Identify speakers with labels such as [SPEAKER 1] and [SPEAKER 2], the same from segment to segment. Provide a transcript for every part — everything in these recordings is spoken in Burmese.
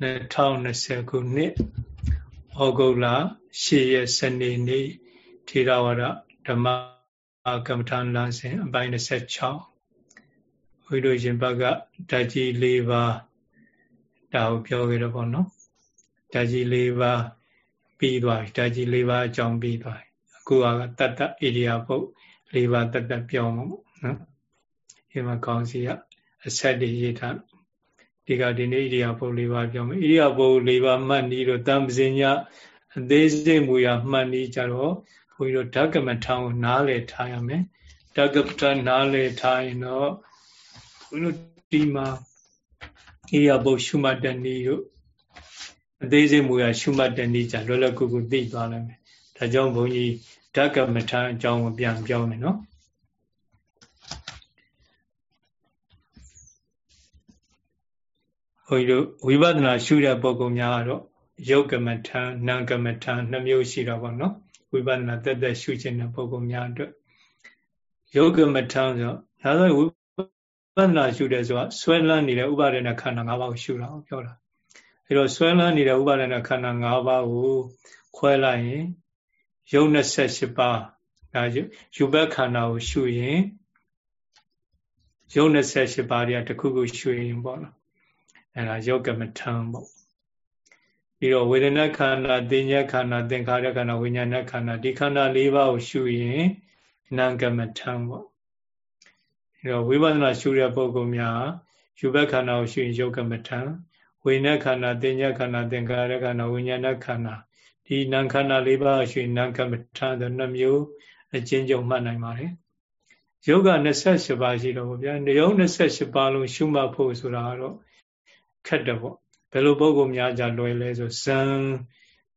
[SPEAKER 1] 2020ခုနှစ်ဩဂုတ်လ10ရက်စနေနေ့ထေရဝါဒဓမ္မကမ္မထာလမ်းစဉ်အပိုင်း26ဝိတို့ရှင်ဘက်ကဓာကြီး၄ပါးဒါကိုပြောခဲ့တော့ပေါ့နော်ဓာကြီး၄ပါးပြီးသွားပြီဓာကြီး၄ပါးအကြောင်းပြီးသွားပြီအခုကတတ္တဣရိယာပုတ်၄ပါးတတ္တပြောင်းမှာပေါ့နော်ဒီမှာကောင်းစီကအဆက်တွေရေးထား ဒီကဒီနေ့ဣရိယာပုတ်၄ပါးပြောမယ်ဣရိယာပုတ်၄ပါးမှတ်နီးတော့တံပစင်ညအသေးစိတ်မူရမှတ်နီးကြတော့ဘုန်းကြီးတို့ဓကမထံကိုနားလည်ထားရမယ်ဓကပထနားလည်ထားရင်တော့ဘုန်းကြီးတို့ဒီမှာဣရိယာပုတ်ရှုမှတ်တဲ့နည်းတို့အသေးစိတ်မူရရှုမှတ်တဲ့နည်းကြလွယ်လွယ်ကူကူသိသွားလိမ့်မယ်ဒါကြောင့်ဘုန်းကြီးဓကမထံအကြောင်းကိုပြန်ပြောမယ်နော် ဘုန်းကြီးတို့ဝိပဿနာရှုတဲ့ပုဂ္ဂိုလ်များကတော့ယုတ်ကမထံနာကမထံနှမျိုးရှိတော့ဗောနော်ဝိပဿနာတက်တက်ရှုခြင်းတဲ့ပုဂ္ဂိုလ်များအတွက်ယုတ်ကမထံဆိုဒါဆိုဝိပဿနာရှုတယ်ဆိုတာဆွဲလန်းနေတဲ့ဥပါဒနာခန္ဓာ၅ပါးကိုရှုတာကိုပြောတာအဲတော့ဆွဲလန်းနေတဲ့ဥပါဒနာခန္ဓာ၅ပါးကိုခွဲလိုက်ရင်ယုတ်28ပါးဒါယူဘက်ခန္ဓာကိုရှုရင်ယုတ်28ပါးတွေကတစ်ခုခုရှုရင်ပေါ့နော် အဲဒါယောဂမထံပေါ့ပြီးတော့ဝေဒနာခန္ဓာသိဉ္ဇခန္ဓာသင်္ခါရခန္ဓာဝိညာဏခန္ဓာဒီခန္ဓာ၄ပါးကိုရှုရင်နာဂမထံပေါ့အဲတော့ဝိပဿနာရှုတဲ့ပုဂ္ဂိုလ်များယူဘက်ခန္ဓာကိုရှုရင်ယောဂမထံဝိညာဉ်ခန္ဓာသိဉ္ဇခန္ဓာသင်္ခါရခန္ဓာဝိညာဏခန္ဓာဒီနာခန္ဓာ၄ပါးရှုရင်နာဂမထံဆိုနှမျိုးအချင်းချင်းမှတ်နိုင်ပါတယ်ယောဂ28ပါးရှိတော့ဗျာနေယော28ပါးလုံးရှုမှတ်ဖို့ဆိုတာကတော့ ခက်တယ်ပေါ့ဘယ်လိုပုံကိုများကြလွယ်လဲဆိုဇံ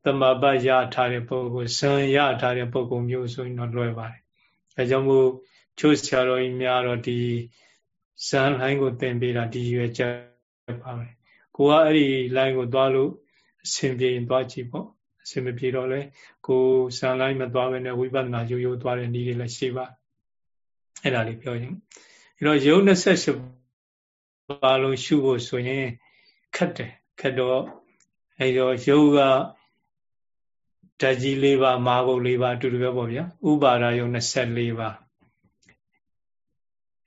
[SPEAKER 1] သမပတ်ရထားတဲ့ပုံကိုဇံရထားတဲ့ပုံကိုမျိုးဆိုရင်တော့လွယ်ပါတယ်အဲကြောင့်မို့ချို့ဆရာတော်ကြီးများတော့ဒီဇံလိုင်းကိုသင်ပေးတာဒီရွယ်ချက်ပါပဲကိုကအဲ့ဒီ line ကိုသွားလို့အဆင်ပြေရင်သွားကြည့်ပေါ့အဆင်မပြေတော့လဲကိုဇံလိုင်းမသွားဘဲနဲ့ဝိပဿနာရိုးရိုးသွားတဲ့နည်းတွေလည်းရှိပါအဲ့ဒါလေးပြောရင်အဲ့တော့ယုံ28ပါလုံးရှုဖို့ဆိုရင် ခက်တယ်ခက်တော့အဲတော့ယုတ်ကဓာကြီး၄ပါးမာဘုတ်၄ပါးအတူတူပဲပေါ့ဗျာဥပါဒယုံ24ပါး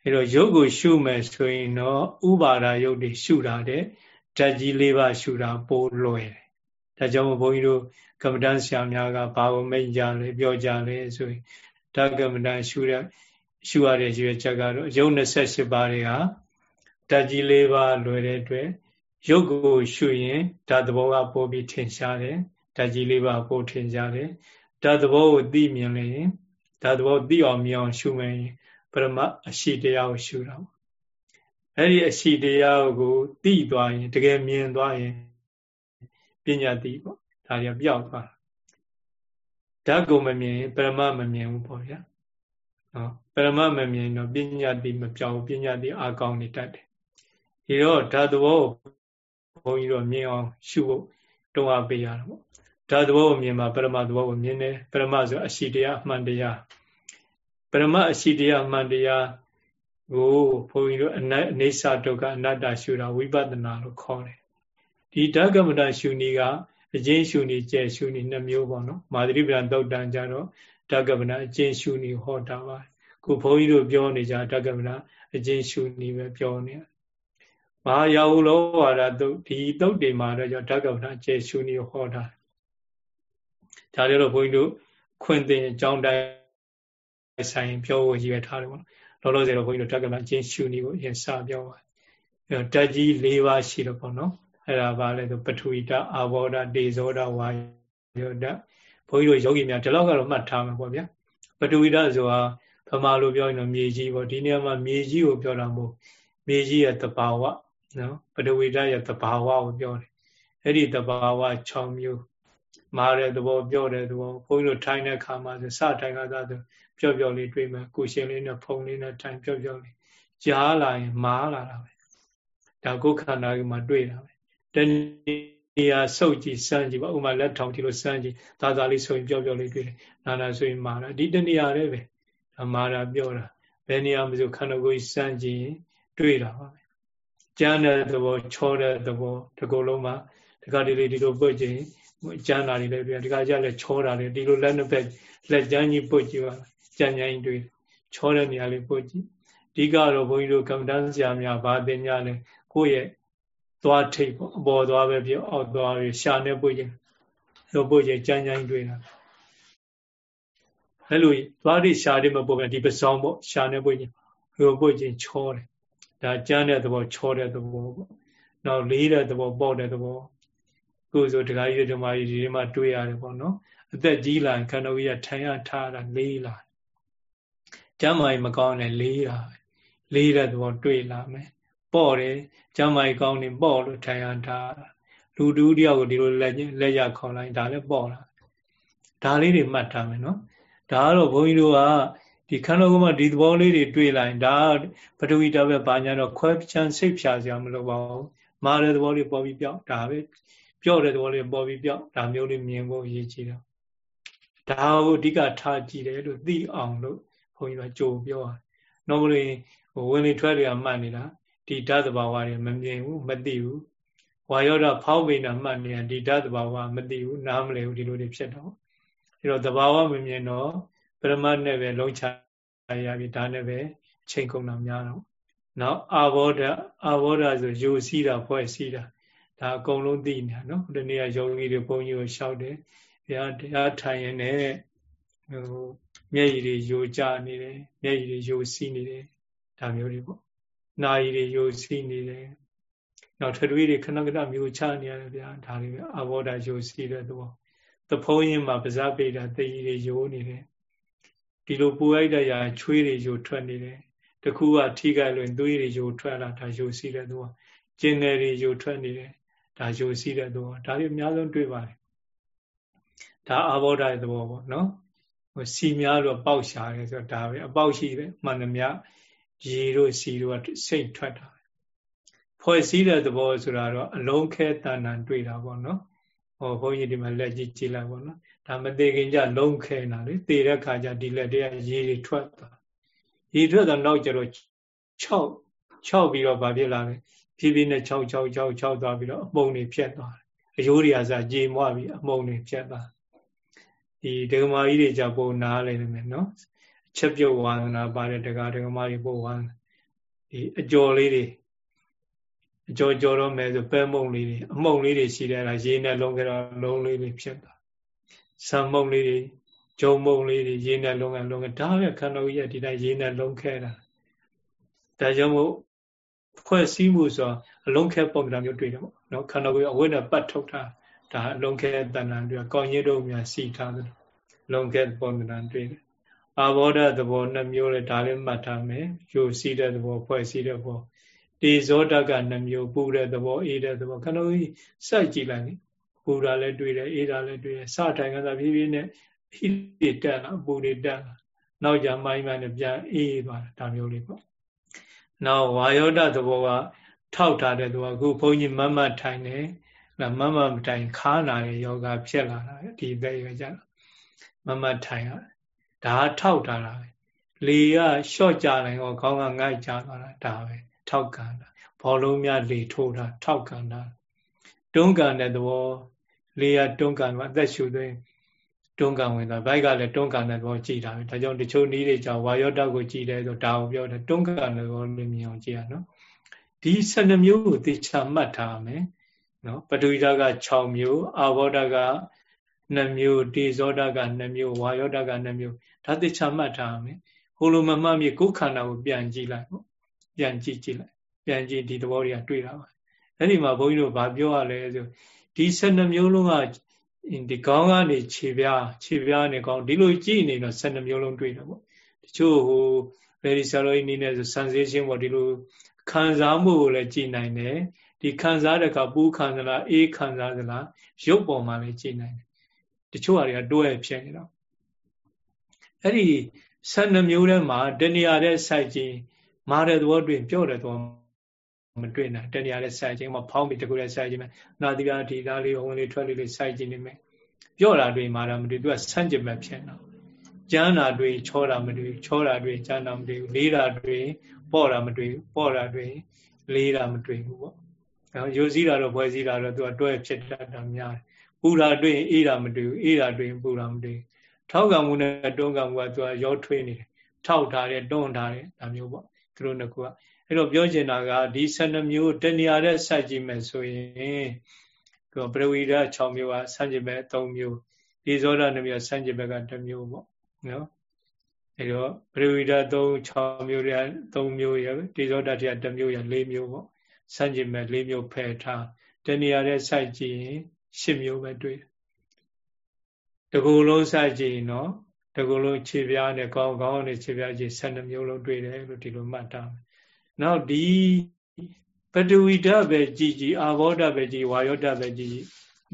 [SPEAKER 1] အဲတော့ယုတ်ကိုရှုမယ်ဆိုရင်တော့ဥပါဒယုတ်တွေရှုတာတဲ့ဓာကြီး၄ပါးရှုတာပိုလွယ်တယ်ဒါကြောင့်ဘုန်းကြီးတို့ကမ္မဋ္ဌာန်းဆရာများကဘာကိုမိတ်ကြလဲပြောကြလဲဆိုရင်ဓာကမ္မဋ္ဌာန်းရှုတဲ့ရှုရတဲ့ရွေချက်ကတော့ယုံ28ပါးတွေကဓာကြီး၄ပါးလွယ်တဲ့အတွက် ရုပ်ကိုရှုရင်ဓာတ်သဘောကပိုပြီးထင်ရှားတယ်ဓာတ်ကြီးလေးပါပိုထင်ရှားတယ်ဓာတ်သဘောကိုသိမြင်ရင်ဓာတ်သဘောသိအောင်မြင်အောင်ရှုမယ်ပရမအရှိတရားကိုရှုတာအဲ့ဒီအရှိတရားကိုသိသွားရင်တကယ်မြင်သွားရင်ပညာသိပေါ့ဒါကြီးပြောက်သွားဓာတ်ကိုမမြင်ပရမမမြင်ဘူးပေါ့ဗျာနော်ပရမမမြင်တော့ပညာသိမပြောက်ဘူးပညာသိအကောင်းနေတတ်တယ်ဒီတော့ဓာတ်သဘောကို ဘုန်းကြီးတို့မြင်အောင်ရှုဖို့တွန်းအားပေးရတာပေါ့ဓာတ်သဘောကိုမြင်မှပရမသဘောကိုမြင်တယ်ပရမဆိုအရှိတရားအမှန်တရားပရမအရှိတရားအမှန်တရားကိုဘုန်းကြီးတို့အနအိဋ္ဌဒုက္ခအနတ္တရှုတာဝိပဿနာလို့ခေါ်တယ်ဒီဓကမတရှုနည်းကအကျဉ်းရှုနည်းကျဲရှုနည်းနှစ်မျိုးပေါ့နော်မာသရိပ္ပံသုတ်တန်ကြတော့ဓကမတအကျဉ်းရှုနည်းဟောတာပါခုဘုန်းကြီးတို့ပြောနေကြဓကမတအကျဉ်းရှုနည်းပဲပြောနေ မဟာယာဟုလောဝါဒတုတ်ဒီတုတ်တွေမှာတော့ဓကဗုဒ္ဓကျေရှုနည်းဟောတာဒါလည်းတော့ဘုန်းကြီးတို့ခွင့်တင်အကြောင်းတိုင်းဆိုင်ပြောဖို့ရည်ရထားတယ်ပေါ့လောလောဆယ်တော့ဘုန်းကြီးတို့ဓကဗုဒ္ဓကျေရှုနည်းကိုအရင်စပြောပါအဲဓာတ်ကြီး၄ပါးရှိတော့ပေါ့နော်အဲ့ဒါပါလဲဆိုပထဝီဓာတ်အာဘောဓာတ်တေဇောဓာတ်ဝါယောဓာတ်ဘုန်းကြီးတို့ယောဂီများဒီလောက်ကတော့မှတ်ထားမှာပေါ့ဗျာပထဝီဓာတ်ဆိုတာဗမာလိုပြောရင်တော့မြေကြီးပေါ့ဒီနေရာမှာမြေကြီးကိုပြောတာမဟုတ်မြေကြီးရဲ့တဘာဝ နော်ပဒဝိဒရဲ့သဘာဝကိုပြောတယ်အဲ့ဒီသဘာဝ6မျိုးမာတဲ့သဘောပြောတဲ့သဘောဘုန်းကြီးတို့ထိုင်တဲ့ခါမှာဆိုစထိုင်ကသာဆိုပျော့ပျော့လေးတွေးမယ်ကိုရှင်လေးနဲ့ဖုံလေးနဲ့ထိုင်ပျော့ပျော့လေးကြားလာရင်မာလာတာပဲဒါကိုခန္ဓာကြီးမှာတွေ့တာပဲတဏှာဆုပ်ကြည့်စမ်းကြည့်ပါဥမာလက်ထောင်ကြည့်လို့စမ်းကြည့်သာသာလေးဆိုရင်ပျော့ပျော့လေးတွေ့တယ်နာနာဆိုရင်မာတာဒီတဏှာလေးပဲဒါမာတာပြောတာဘယ်နေရာမှာဆိုခန္ဓာကိုယ်စမ်းကြည့်ရင်တွေ့တာပါပဲ ကြမ်းတဲ့သဘောချောတဲ့သဘောဒီကုလုံးမှာဒီကဒီလေးဒီလိုပုတ်ခြင်းကြမ်းတာတွေလည်းပြန်ဒီကကြလည်းချောတာတွေဒီလိုလက်နှစ်ဖက်လက်ကြမ်းကြီးပုတ်ကြည့်ပါကြမ်းကြမ်းတွေချောတဲ့နေရာလေးပုတ်ကြည့်ဒီကတော့ဘုန်းကြီးတို့ကမ္မဋ္ဌာန်းဆရာများဗာသင်ညာလဲကိုယ့်ရဲ့သွားထိပ်ပေါ့အပေါ်သွားပဲပြအောက်သွားပြီးရှာနေပုတ်ခြင်းလိုပုတ်ခြင်းကြမ်းကြမ်းတွေ့တာအဲ့လိုသွားတိရှာတိမပုတ်ပဲဒီပစောင်းပေါ့ရှာနေပုတ်ခြင်းလိုပုတ်ခြင်းချောတယ် ဒါကြမ်းတဲ့သဘောချောတဲ့သဘောပေါ့နောက်လေးတဲ့သဘောပေါ့တဲ့သဘောကိုယ်ဆိုတခါကြီးဓမ္မကြီးဒီမှာတွေ့ရတယ်ပေါ့နော်အသက်ကြီးလာရင်ခန္ဓာကြီးကထိုင်ရထားတာလေးလာကျမ်းမာရေးမကောင်းနဲ့လေးတာလေးတဲ့သဘောတွေ့လာမယ်ပေါ့တယ်ကျမ်းမာရေးကောင်းနေပေါ့လို့ထိုင်ရထားလူတူတယောက်ကိုဒီလိုလက်လက်ရခေါ်လိုက်ဒါလည်းပေါ့လာဒါလေးတွေမှတ်ထားမယ်နော်ဒါကတော့ဘုန်းကြီးတို့က ဒီခန္ဓာကိုယ်မှာဒီသဘောလေးတွေတွေ့လိုက်ဒါပထဝီဓာတ်ပဲဘာညာတော့ခွဲချမ်းစိတ်ဖြာစရာမလိုပါဘူးမာတဲ့သဘောလေးပေါ်ပြီးပြောက်ဒါပဲပြော့တဲ့သဘောလေးပေါ်ပြီးပြောက်ဒါမျိုးလေးမြင်ဖို့အရေးကြီးတော့ဒါကိုအဓိကထားကြည့်တယ်လို့သိအောင်လို့ဘုန်းကြီးကကြိုပြောတာနော်မလို့ဟိုဝင်လေထွက်လေမှတ်နေတာဒီဓာတ်သဘာဝတွေမမြင်ဘူးမသိဘူးဝါယောဓာဖောက်ပိန်တာမှတ်နေတာဒီဓာတ်သဘာဝမသိဘူးနားမလည်ဘူးဒီလိုတွေဖြစ်တော့အဲတော့သဘာဝမမြင်တော့ပရမတ်နဲ့ပဲလုံးချ ရပြီဒါနဲ့ပဲချိန်ကုန်တာများတော့နောက်အာဘောဓအာဘောဓဆိုယူစီးတာဖွဲ့စီးတာဒါအကုန်လုံးသိနေတာနော်ဒီနေ့ကယောဂီတွေဘုန်းကြီးကိုရှောက်တယ်ဘုရားတရားထိုင်ရင်လည်းဟိုမျက်ရည်တွေယိုကျနေတယ်မျက်ရည်တွေယိုစီးနေတယ်ဒါမျိုးတွေပေါ့နာရည်တွေယိုစီးနေတယ်နောက်ထထွေးတွေခဏခဏမျိုးချနေရတယ်ဗျာဒါတွေပဲအဘောဓယိုစီးတဲ့သဘောသဖုံးရင်မှာပါဇာပေတာတေကြီးတွေယိုနေတယ် ဒီလိုပူလိုက်တဲ့ຢာချွေးတွေယိုထွက်နေတယ်တခုကထိခိုက်လို့သွေးတွေယိုထွက်လာဒါယိုစီးတဲ့သဘောကျင်ငယ်တွေယိုထွက်နေတယ်ဒါယိုစီးတဲ့သဘောဒါတွေအများဆုံးတွေ့ပါတယ်ဒါအဘောဓရဲ့သဘောပေါ့နော်ဟိုစီများတော့ပေါက်ရှာတယ်ဆိုတော့ဒါပဲအပေါက်ရှိတယ်မှန်သမျှရေတို့စီတို့ကစိတ်ထွက်တာဖွဲ့စည်းတဲ့သဘောဆိုတာတော့အလုံးခဲတဏ္ဍာတွေ့တာပေါ့နော်ဟောဘုန်းကြီးဒီမှာလက်ကြီးကြည့်လိုက်ပေါ့နော် ဒါမသေးခင်ကြလုံးခဲတာလေသေတဲ့ခါကျဒီလက်တည်းရေတွေထွက်သွားရေထွက်တော့နောက်ကျတော့6 6ပြီးတော့ဗာဖြစ်လာတယ်ဖြည်းဖြည်းနဲ့6 6 6 6သွားပြီးတော့အပုံတွေဖြတ်သွားတယ်အယိုးတွေအစားကြေမွပြီးအပုံတွေဖြတ်သွားဒီဒကမာကြီးတွေကြပုံနားလိုက်မယ်နော်ချက်ပြုတ်ဝါသနာပါတဲ့ဒကာဒကမာကြီးပုံဝါဒီအကျော်လေးတွေအကျော်ကျော်တော့မယ်ဆိုပဲမုံလေးတွေအမုံလေးတွေရှိတယ်လားရေနဲ့လုံးကြတော့လုံးလေးတွေဖြစ်သွား ဆံမုံလေးတွေဂျုံမုံလေးတွေရေနဲ့လုံးကလုံးကဒါပဲခန္ဓာကြီးကဒီတိုင်းရေနဲ့လုံးခဲတာဒါကြောင့်မို့ဖွဲ့စည်းမှုဆိုအလုံးခဲပုံစံမျိုးတွေ့တယ်ပေါ့နော်ခန္ဓာကိုယ်အဝိနဲ့ပတ်ထုတ်တာဒါအလုံးခဲတဏ္ဍာတွေ့ကောင်းရည်တို့များစီထားတယ်လုံးခဲပုံစံတွေ့တယ်အာဘောဓသဘောနှမျိုးလေဒါလည်းမှတ်ထားမယ်ယူစီးတဲ့သဘောဖွဲ့စည်းတဲ့သဘောတေဇောတကနှမျိုးပူတဲ့သဘောအေးတဲ့သဘောခန္ဓာကိုယ်စိုက်ကြည့်လိုက် ပူတာလည်းတွေ့တယ်အေးတာလည်းတွေ့တယ်စထိုင်ကသာဖြည်းဖြည်းနဲ့ဟိတွေတက်လာပူတွေတက်လာနောက်ကြမိုင်းမှလည်းပြန်အေးသွားတာဒါမျိုးလေးပေါ့နောက်ဝါယောဒသဘောကထောက်ထားတဲ့သဘောအခုဘုန်းကြီးမမတ်ထိုင်နေမမမထိုင်ခါနာတဲ့ယောဂဖြစ်လာတာဒီသက်ရွယ်ကြမမတ်ထိုင်ရဒါထောက်ထားတာပဲလေကလျှော့ကြလိုက်ဟောခေါင်းကငိုက်ကြသွားတာဒါပဲထောက်ကန်တာဘောလုံးများလေထိုးတာထောက်ကန်တာတွန်းကန်တဲ့သဘော လေကတွန်းကန်မှာအသက်ရှူသွင်းတွန်းကန်ဝင်တာဘိုက်ကလည်းတွန်းကန်တဲ့သဘောကြည်တာပဲဒါကြောင့်တချို့နည်းတွေကြောင့်ဝါယောတောက်ကိုကြည်တယ်ဆိုဒါကိုပြောတယ်တွန်းကန်တဲ့သဘောလေးမြင်အောင်ကြည့်ရနော်ဒီ12မျိုးကိုသိချမှတ်ထားမယ်နော်ပထဝီဓာတ်က6မျိုးအာဘောဓာတ်က2မျိုးတေဇောဓာတ်က2မျိုးဝါယောဓာတ်က2မျိုးဒါသိချမှတ်ထားမယ်ဟိုလိုမမှတ်မြေကိုယ်ခန္ဓာကိုပြန်ကြည့်လိုက်ပေါ့ပြန်ကြည့်ကြည့်လိုက်ပြန်ကြည့်ဒီသဘောတွေကတွေ့တာပါအဲ့ဒီမှာဘုန်းကြီးတို့ဗာပြောရလဲဆို ဒီ12မျိုးလုံးကဒီကောင်းကနေခြေပြားခြေပြားနေကောင်းဒီလိုကြည့်နေတော့12မျိုးလုံးတွေ့တယ်ပေါ့တချို့ဟိုဗေရီဆာလိုအင်းနေနဲ့ဆို sensation ပေါ့ဒီလိုခံစားမှုကိုလည်းကြည်နိုင်တယ်ဒီခံစားတဲ့အခါပူးခံစားလားအေးခံစားသလားရုပ်ပေါ်မှာလည်းကြည်နိုင်တယ်တချို့ဟာတွေကတွဲဖြစ်နေတော့အဲ့ဒီ12မျိုးထဲမှာတဏှာတဲ့စိုက်ခြင်းမာတဲ့သဘောတွေ့ပြော့တဲ့သဘော မတွေ့နိုင်တဏှာတဲ့စိုက်ခြင်းမှာဖောင်းပြီးတကူတဲ့စိုက်ခြင်းမှာနာတိပြာဒီသားလေးဝင်လေးထွက်လေးလေးစိုက်ခြင်းနေမယ်ပြော့တာတွေ့မာတာမတွေ့သူကဆန့်ကျင်ဘက်ဖြစ်နေတော့ကျမ်းတာတွေ့ချောတာမတွေ့ချောတာတွေ့ကျမ်းတာမတွေ့လေးတာတွေ့ပေါ့တာမတွေ့ပေါ့တာတွေ့လေးတာမတွေ့ဘူးပေါ့နော်ရိုးစည်းတာတော့ဖွဲစည်းတာတော့သူကတွဲဖြစ်တတ်တာများတယ်ပူတာတွေ့ရင်အေးတာမတွေ့ဘူးအေးတာတွေ့ရင်ပူတာမတွေ့ဘူးထောက်ကံမှုနဲ့တွန်းကံမှုကသူကရောထွေးနေတယ်ထောက်ထားတယ်တွန်းထားတယ်ဒါမျိုးပေါ့သူတို့နှစ်ခုက အဲ့တော့ပြောချင်တာကဒီ12မျိုးတဏှာတဲ့ဆက်ကြည့်မယ်ဆိုရင်ကိုပရဝိဒ6မျိုးကဆန့်ကျင်ဘက်3မျိုးဒီဇောဒ2မျိုးဆန့်ကျင်ဘက်က2မျိုးပေါ့နော်အဲ့တော့ပရဝိဒ3 6မျိုးရ3မျိုးရဒီဇောဒတရ2မျိုးရ4မျိုးပေါ့ဆန့်ကျင်ဘက်4မျိုးဖယ်ထားတဏှာတဲ့ဆက်ကြည့်ရင်8မျိုးပဲတွေ့တကူလုံးဆက်ကြည့်ရင်တော့တကူလုံးခြေပြားနဲ့ကောင်းကောင်းနဲ့ခြေပြားကြည့်12မျိုးလုံးတွေ့တယ်လို့ဒီလိုမှတ်ထားမယ် နောက်ဒီပတဝီဓာတ်ပဲကြည်ကြည်အာဘောဓာတ်ပဲကြည်ဝါယောဓာတ်ပဲကြည်